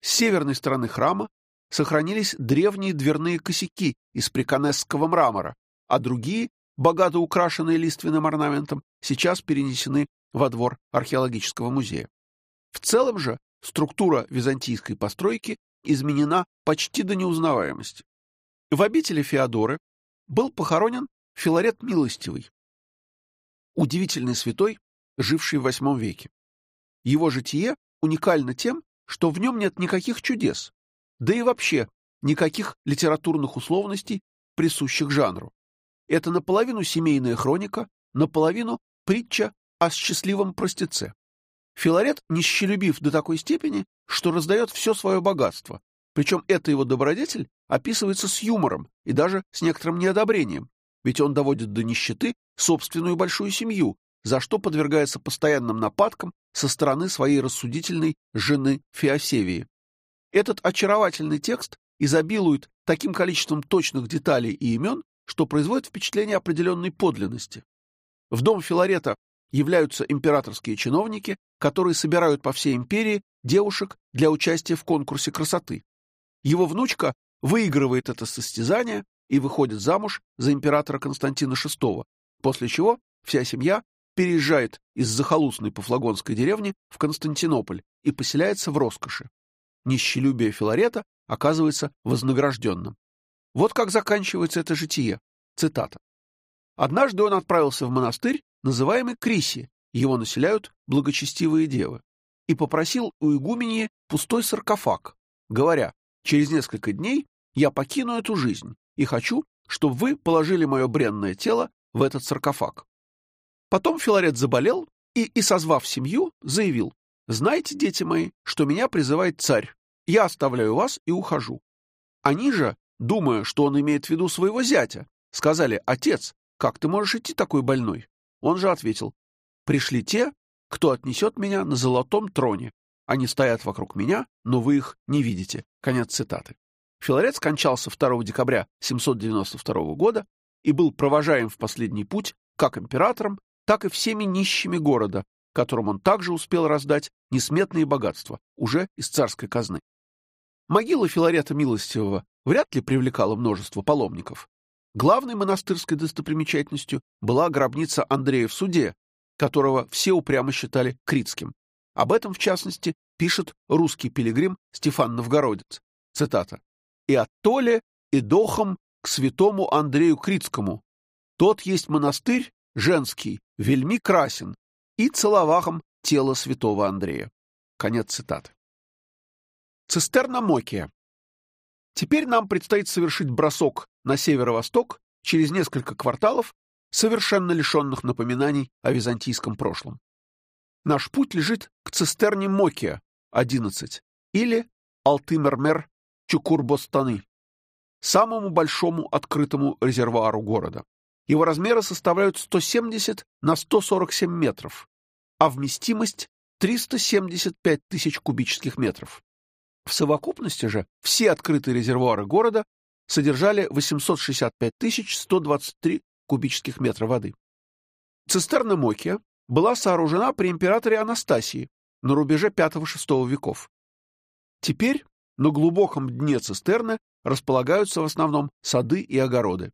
С северной стороны храма сохранились древние дверные косяки из приконесского мрамора, а другие, богато украшенные лиственным орнаментом, сейчас перенесены во двор археологического музея. В целом же структура византийской постройки изменена почти до неузнаваемости. В обители Феодоры был похоронен Филарет Милостивый, удивительный святой, живший в VIII веке. Его житие уникально тем, что в нем нет никаких чудес, да и вообще никаких литературных условностей, присущих жанру. Это наполовину семейная хроника, наполовину притча о счастливом простеце. Филарет нищелюбив до такой степени, что раздает все свое богатство, причем эта его добродетель описывается с юмором и даже с некоторым неодобрением, ведь он доводит до нищеты собственную большую семью, за что подвергается постоянным нападкам со стороны своей рассудительной жены Феосевии. Этот очаровательный текст изобилует таким количеством точных деталей и имен, что производит впечатление определенной подлинности. В дом Филарета являются императорские чиновники, которые собирают по всей империи девушек для участия в конкурсе красоты. Его внучка выигрывает это состязание и выходит замуж за императора Константина VI, после чего вся семья переезжает из захолустной Пафлагонской деревни в Константинополь и поселяется в роскоши. Нищелюбие Филарета оказывается вознагражденным. Вот как заканчивается это житие. Цитата. Однажды он отправился в монастырь, называемый Криси, его населяют благочестивые девы, и попросил у игуменьи пустой саркофаг, говоря, через несколько дней я покину эту жизнь и хочу, чтобы вы положили мое бренное тело в этот саркофаг. Потом Филарет заболел и, и созвав семью, заявил, «Знаете, дети мои, что меня призывает царь. Я оставляю вас и ухожу». Они же, думая, что он имеет в виду своего зятя, сказали, «Отец, как ты можешь идти такой больной?» Он же ответил, «Пришли те, кто отнесет меня на золотом троне. Они стоят вокруг меня, но вы их не видите». Конец цитаты. Филарет скончался 2 декабря 792 года и был провожаем в последний путь как императором, так и всеми нищими города, которым он также успел раздать несметные богатства, уже из царской казны. Могила Филарета Милостивого вряд ли привлекала множество паломников. Главной монастырской достопримечательностью была гробница Андрея в суде, которого все упрямо считали критским. Об этом, в частности, пишет русский пилигрим Стефан Новгородец. Цитата. «И от Толе, и дохом к святому Андрею Критскому. Тот есть монастырь женский, вельми красен, и целовахом тело святого Андрея». Конец цитаты. Цистерна Мокия. Теперь нам предстоит совершить бросок на северо-восток через несколько кварталов, совершенно лишенных напоминаний о византийском прошлом. Наш путь лежит к цистерне Мокия, 11, или Алтымермер Чукурбостаны, самому большому открытому резервуару города. Его размеры составляют 170 на 147 метров, а вместимость 375 тысяч кубических метров. В совокупности же все открытые резервуары города содержали 865 123 кубических метра воды. Цистерна Мокия была сооружена при императоре Анастасии на рубеже V-VI веков. Теперь на глубоком дне цистерны располагаются в основном сады и огороды.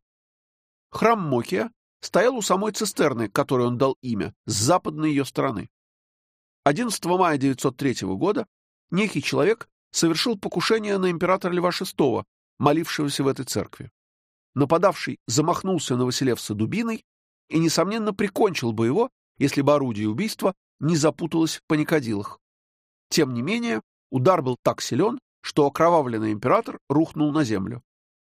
Храм Мокия стоял у самой цистерны, которой он дал имя, с западной ее стороны. 11 мая 903 года некий человек совершил покушение на императора Льва VI, молившегося в этой церкви. Нападавший замахнулся на Василевса дубиной и, несомненно, прикончил бы его, если бы орудие убийства не запуталось в паникодилах. Тем не менее, удар был так силен, что окровавленный император рухнул на землю.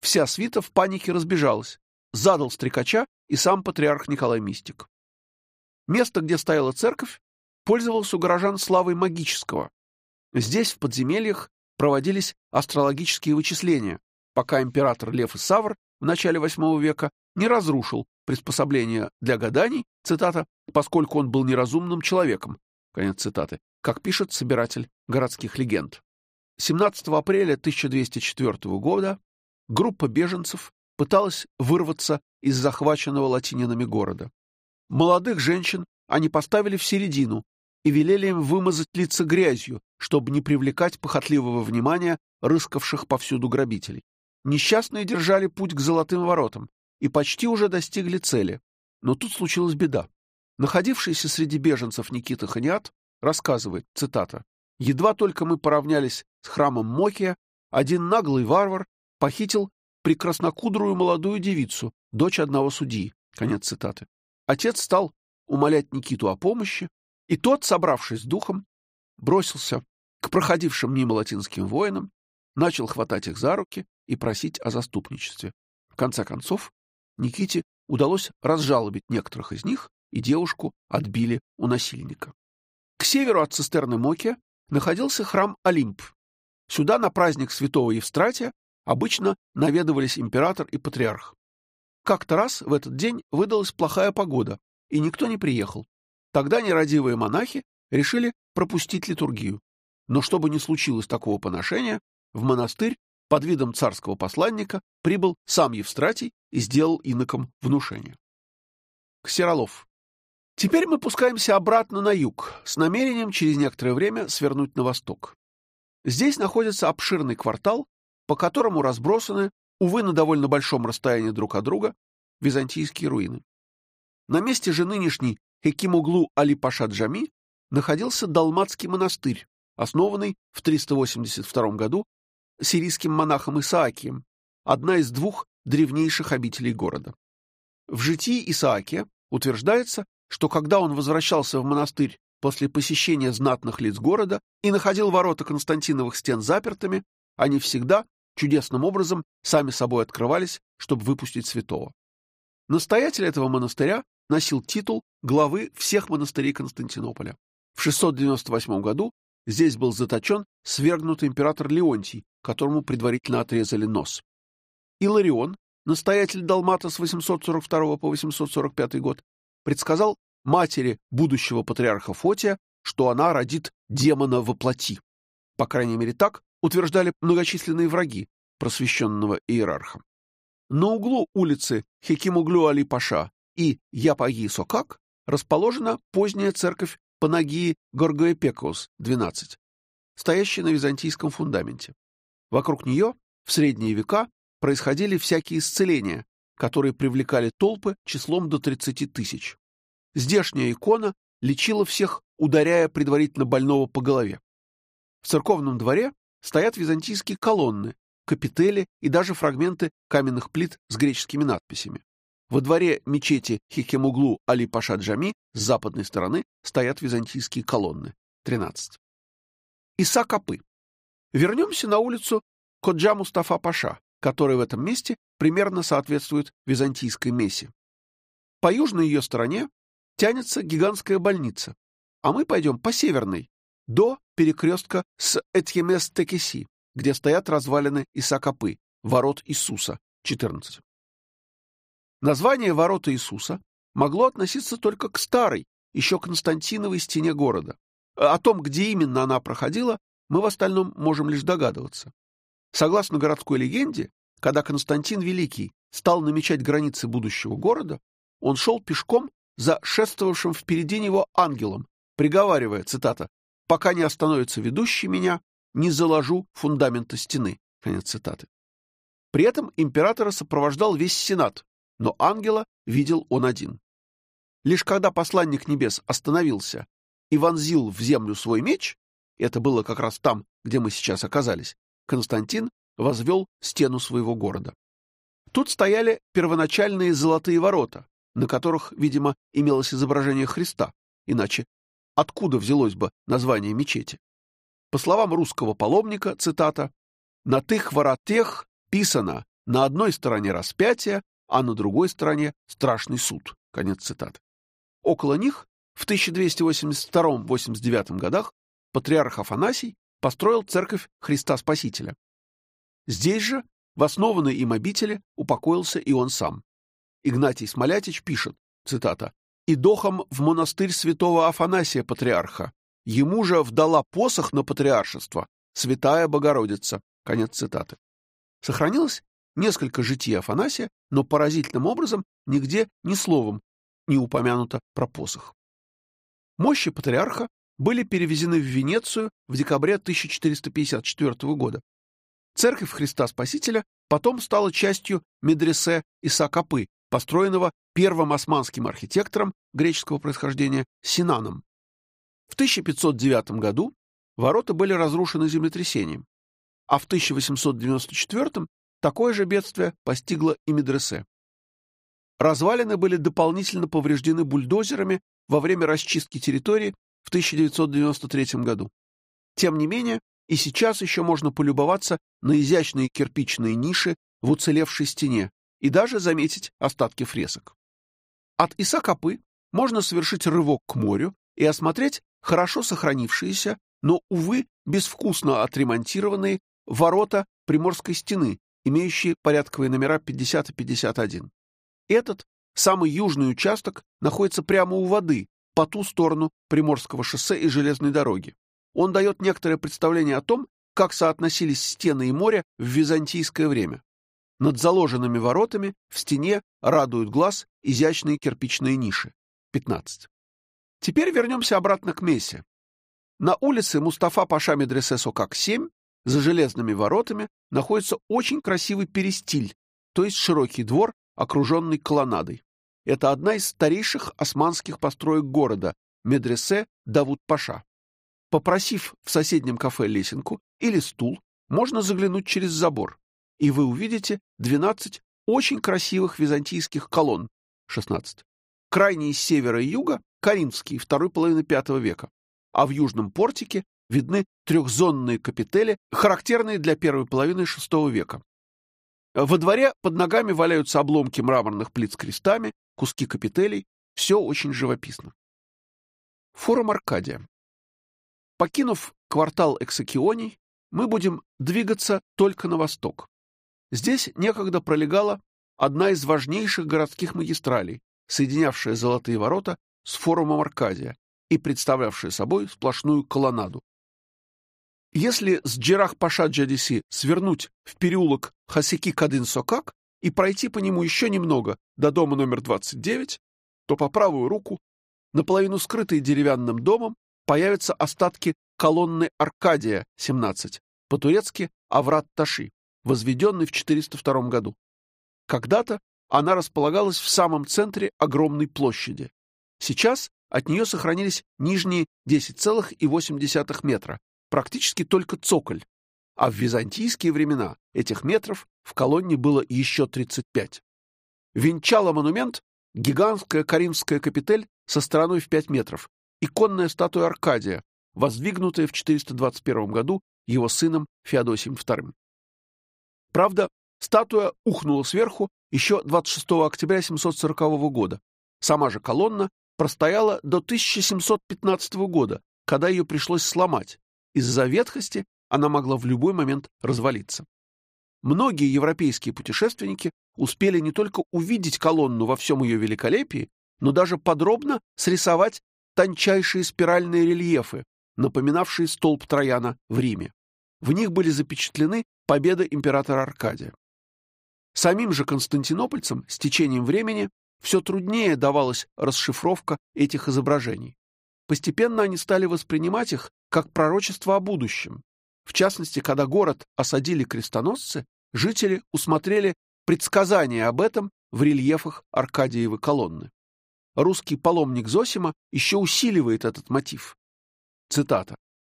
Вся свита в панике разбежалась, задал стрекача и сам патриарх Николай Мистик. Место, где стояла церковь, пользовалось у горожан славой магического. Здесь, в подземельях, проводились астрологические вычисления, пока император Лев Исавр в начале VIII века не разрушил приспособление для гаданий, цитата, поскольку он был неразумным человеком, конец цитаты, как пишет собиратель городских легенд. 17 апреля 1204 года группа беженцев пыталась вырваться из захваченного латининами города. Молодых женщин они поставили в середину и велели им вымазать лица грязью, чтобы не привлекать похотливого внимания рыскавших повсюду грабителей. Несчастные держали путь к золотым воротам и почти уже достигли цели. Но тут случилась беда. Находившийся среди беженцев Никита Ханиат рассказывает, цитата, «Едва только мы поравнялись с храмом Мокия, один наглый варвар похитил прекраснокудрую молодую девицу, дочь одного судьи». Конец цитаты. Отец стал умолять Никиту о помощи, и тот, собравшись духом, бросился к проходившим мимо латинским воинам, начал хватать их за руки и просить о заступничестве. В конце концов, Никите удалось разжалобить некоторых из них, и девушку отбили у насильника. К северу от цистерны Моки находился храм Олимп. Сюда на праздник святого Евстратия обычно наведывались император и патриарх. Как-то раз в этот день выдалась плохая погода, и никто не приехал. Тогда нерадивые монахи решили пропустить литургию. Но чтобы не случилось такого поношения, в монастырь под видом царского посланника прибыл сам Евстратий и сделал инокам внушение. Ксеролов. Теперь мы пускаемся обратно на юг, с намерением через некоторое время свернуть на восток. Здесь находится обширный квартал, по которому разбросаны, увы, на довольно большом расстоянии друг от друга, византийские руины. На месте же нынешней Хекимуглу Али-Паша Джами находился Далматский монастырь, основанный в 382 году сирийским монахом Исаакием, одна из двух древнейших обителей города. В житии Исаакия утверждается, что когда он возвращался в монастырь после посещения знатных лиц города и находил ворота Константиновых стен запертыми, они всегда, чудесным образом, сами собой открывались, чтобы выпустить святого. Настоятель этого монастыря носил титул главы всех монастырей Константинополя. В 698 году здесь был заточен свергнутый император Леонтий, которому предварительно отрезали нос. Иларион, настоятель Далмата с 842 по 845 год, предсказал матери будущего патриарха Фотия, что она родит демона во плоти. По крайней мере так утверждали многочисленные враги просвещенного иерарха. На углу улицы Хекимуглю Али-Паша и Япаги-Сокак расположена поздняя церковь Панагии Горгоэпекус, 12, стоящая на византийском фундаменте. Вокруг нее в средние века происходили всякие исцеления, которые привлекали толпы числом до 30 тысяч. Здешняя икона лечила всех ударяя предварительно больного по голове. В церковном дворе стоят византийские колонны, капители и даже фрагменты каменных плит с греческими надписями. Во дворе мечети Хикемуглу Али Паша Джами с западной стороны стоят византийские колонны. 13. Иса Капы. Вернемся на улицу Коджа Мустафа Паша, которая в этом месте примерно соответствует византийской мессе. По южной ее стороне тянется гигантская больница, а мы пойдем по северной, до перекрестка с Этьемес-Текеси, где стоят развалины Исакапы, ворот Иисуса, 14. Название ворота Иисуса могло относиться только к старой, еще Константиновой стене города. О том, где именно она проходила, мы в остальном можем лишь догадываться. Согласно городской легенде, когда Константин Великий стал намечать границы будущего города, он шел пешком за шествовавшим впереди него ангелом, приговаривая, цитата, «пока не остановится ведущий меня, не заложу фундамента стены». Конец цитаты. При этом императора сопровождал весь сенат, но ангела видел он один. Лишь когда посланник небес остановился и вонзил в землю свой меч, это было как раз там, где мы сейчас оказались, Константин возвел стену своего города. Тут стояли первоначальные золотые ворота, на которых, видимо, имелось изображение Христа, иначе откуда взялось бы название мечети? По словам русского паломника, цитата, «На тых воротех писано на одной стороне распятие, а на другой стороне страшный суд». Конец цитаты. Около них в 1282-89 годах патриарх Афанасий построил церковь Христа Спасителя. Здесь же, в основанной им обители, упокоился и он сам. Игнатий Смолятич пишет, цитата, «И дохом в монастырь святого Афанасия патриарха, ему же вдала посох на патриаршество, святая Богородица». Конец цитаты. Сохранилось несколько житий Афанасия, но поразительным образом нигде ни словом не упомянуто про посох. Мощи патриарха были перевезены в Венецию в декабре 1454 года. Церковь Христа Спасителя потом стала частью медресе Исакапы, построенного первым османским архитектором греческого происхождения Синаном. В 1509 году ворота были разрушены землетрясением, а в 1894 такое же бедствие постигло и медресе. Развалины были дополнительно повреждены бульдозерами во время расчистки территории в 1993 году. Тем не менее, и сейчас еще можно полюбоваться на изящные кирпичные ниши в уцелевшей стене и даже заметить остатки фресок. От Исакапы можно совершить рывок к морю и осмотреть хорошо сохранившиеся, но, увы, безвкусно отремонтированные ворота Приморской стены, имеющие порядковые номера 50 и 51. Этот, самый южный участок, находится прямо у воды, по ту сторону Приморского шоссе и железной дороги. Он дает некоторое представление о том, как соотносились стены и море в византийское время. Над заложенными воротами в стене радуют глаз изящные кирпичные ниши. 15. Теперь вернемся обратно к Мессе. На улице Мустафа Паша Медресе Сокак 7 за железными воротами находится очень красивый перестиль, то есть широкий двор, окруженный колоннадой. Это одна из старейших османских построек города, медресе Давуд-Паша. Попросив в соседнем кафе лесенку или стул, можно заглянуть через забор, и вы увидите 12 очень красивых византийских колонн, 16. Крайние с севера и юга – коринфские, второй половины V века, а в южном портике видны трехзонные капители, характерные для первой половины VI века. Во дворе под ногами валяются обломки мраморных плит с крестами, куски капителей, все очень живописно. Форум Аркадия. Покинув квартал Эксакионий, мы будем двигаться только на восток. Здесь некогда пролегала одна из важнейших городских магистралей, соединявшая Золотые ворота с форумом Аркадия и представлявшая собой сплошную колоннаду. Если с Джерах-Паша-Джадиси свернуть в переулок Хасики-Кадын-Сокак и пройти по нему еще немного до дома номер 29, то по правую руку, наполовину скрытой деревянным домом, появятся остатки колонны Аркадия, 17, по-турецки Аврат-Таши, возведенной в 402 году. Когда-то она располагалась в самом центре огромной площади. Сейчас от нее сохранились нижние 10,8 метра, практически только цоколь, а в византийские времена этих метров в колонне было еще 35. Венчала монумент гигантская коринфская капитель со стороной в 5 метров, иконная статуя Аркадия, воздвигнутая в 421 году его сыном Феодосием II. Правда, статуя ухнула сверху еще 26 октября 740 года. Сама же колонна простояла до 1715 года, когда ее пришлось сломать. Из-за ветхости она могла в любой момент развалиться. Многие европейские путешественники успели не только увидеть колонну во всем ее великолепии, но даже подробно срисовать тончайшие спиральные рельефы, напоминавшие столб Трояна в Риме. В них были запечатлены победы императора Аркадия. Самим же константинопольцам с течением времени все труднее давалась расшифровка этих изображений. Постепенно они стали воспринимать их как пророчество о будущем. В частности, когда город осадили крестоносцы, жители усмотрели предсказания об этом в рельефах Аркадиевой колонны. Русский паломник Зосима еще усиливает этот мотив. Цитата.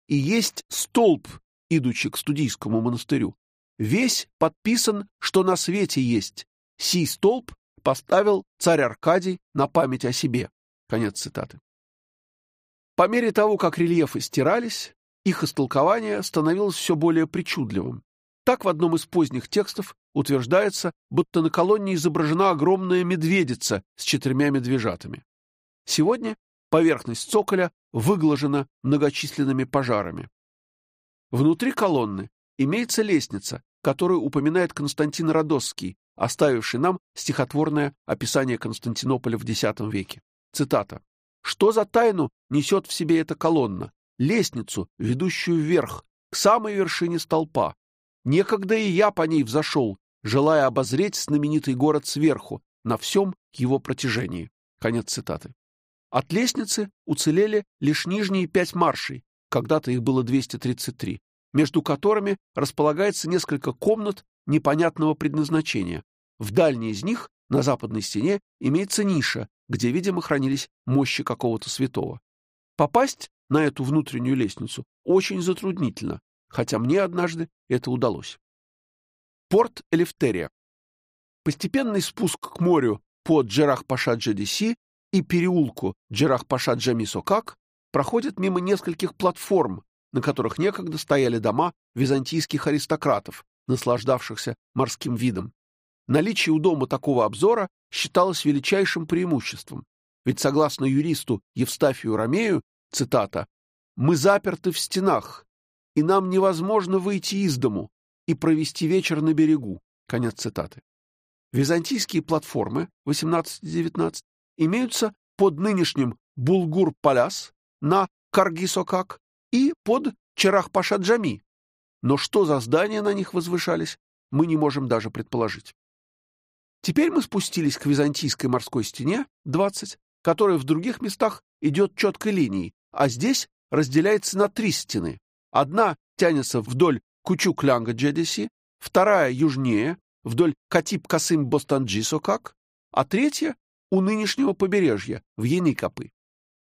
«И есть столб, идучи к студийскому монастырю, весь подписан, что на свете есть. Сий столб поставил царь Аркадий на память о себе». Конец цитаты. По мере того, как рельефы стирались, их истолкование становилось все более причудливым. Так в одном из поздних текстов утверждается, будто на колонне изображена огромная медведица с четырьмя медвежатами. Сегодня поверхность цоколя выглажена многочисленными пожарами. Внутри колонны имеется лестница, которую упоминает Константин Родосский, оставивший нам стихотворное описание Константинополя в X веке. Цитата. «Что за тайну несет в себе эта колонна? Лестницу, ведущую вверх, к самой вершине столпа. Некогда и я по ней взошел, желая обозреть знаменитый город сверху, на всем его протяжении». Конец цитаты. От лестницы уцелели лишь нижние пять маршей, когда-то их было 233, между которыми располагается несколько комнат непонятного предназначения. В дальней из них, на западной стене, имеется ниша, где, видимо, хранились мощи какого-то святого. Попасть на эту внутреннюю лестницу очень затруднительно, хотя мне однажды это удалось. Порт Элефтерия. Постепенный спуск к морю по Джерах-Паша-Джадиси и переулку Джерах-Паша-Джамисокак проходит мимо нескольких платформ, на которых некогда стояли дома византийских аристократов, наслаждавшихся морским видом. Наличие у дома такого обзора считалось величайшим преимуществом, ведь, согласно юристу Евстафию Ромею, цитата, «Мы заперты в стенах, и нам невозможно выйти из дому и провести вечер на берегу». Конец цитаты. Византийские платформы 18-19 имеются под нынешним Булгур-Паляс на Каргисокак и под Черах-Паша-Джами, но что за здания на них возвышались, мы не можем даже предположить. Теперь мы спустились к византийской морской стене 20, которая в других местах идет четкой линией, а здесь разделяется на три стены. Одна тянется вдоль Кучук-Лянга-Джедеси, вторая южнее, вдоль Катип-Касым-Бостанджисокак, а третья у нынешнего побережья, в Еникопы.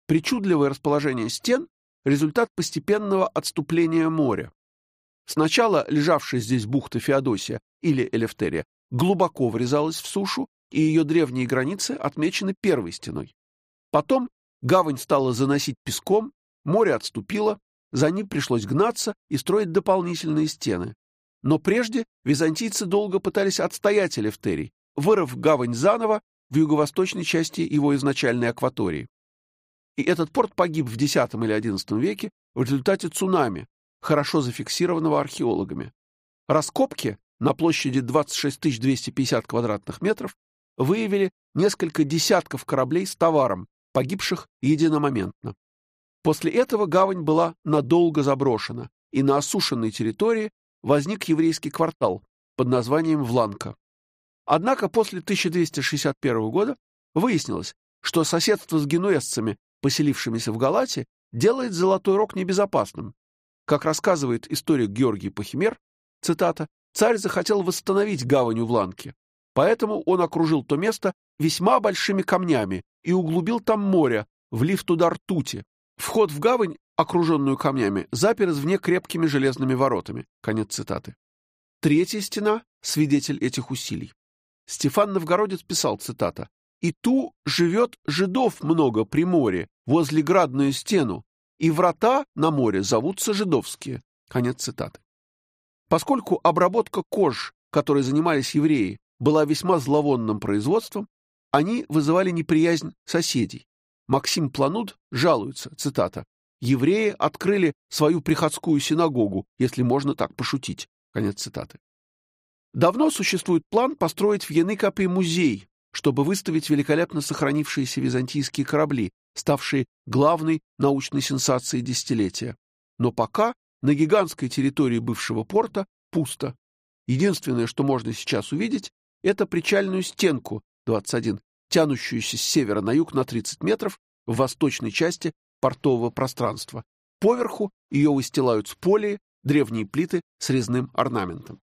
Причудливое расположение стен — результат постепенного отступления моря. Сначала лежавшая здесь бухта Феодосия или Элефтерия глубоко врезалась в сушу, и ее древние границы отмечены первой стеной. Потом гавань стала заносить песком, море отступило, за ним пришлось гнаться и строить дополнительные стены. Но прежде византийцы долго пытались отстоять Элефтерий, вырыв гавань заново в юго-восточной части его изначальной акватории. И этот порт погиб в X или XI веке в результате цунами, хорошо зафиксированного археологами. Раскопки на площади 26 250 квадратных метров выявили несколько десятков кораблей с товаром, погибших единомоментно. После этого гавань была надолго заброшена, и на осушенной территории возник еврейский квартал под названием Вланка. Однако после 1261 года выяснилось, что соседство с генуэзцами, поселившимися в Галате, делает Золотой Рог небезопасным, как рассказывает историк Георгий Пахимер, цитата, «царь захотел восстановить гавань у Вланки, поэтому он окружил то место весьма большими камнями и углубил там море влив туда ртути. Вход в гавань, окруженную камнями, запер извне крепкими железными воротами. Конец цитаты. Третья стена — свидетель этих усилий. Стефан Новгородец писал, цитата, «И ту живет жидов много при море, возле градную стену, и врата на море зовутся жидовские». Конец цитаты. Поскольку обработка кож, которой занимались евреи, была весьма зловонным производством, они вызывали неприязнь соседей. Максим Плануд жалуется, цитата, «Евреи открыли свою приходскую синагогу, если можно так пошутить». Конец цитаты. Давно существует план построить в Яныкопе музей, чтобы выставить великолепно сохранившиеся византийские корабли, ставшие главной научной сенсацией десятилетия. Но пока на гигантской территории бывшего порта пусто. Единственное, что можно сейчас увидеть, это причальную стенку 21, тянущуюся с севера на юг на 30 метров в восточной части портового пространства. Поверху ее выстилают сполии, древние плиты с резным орнаментом.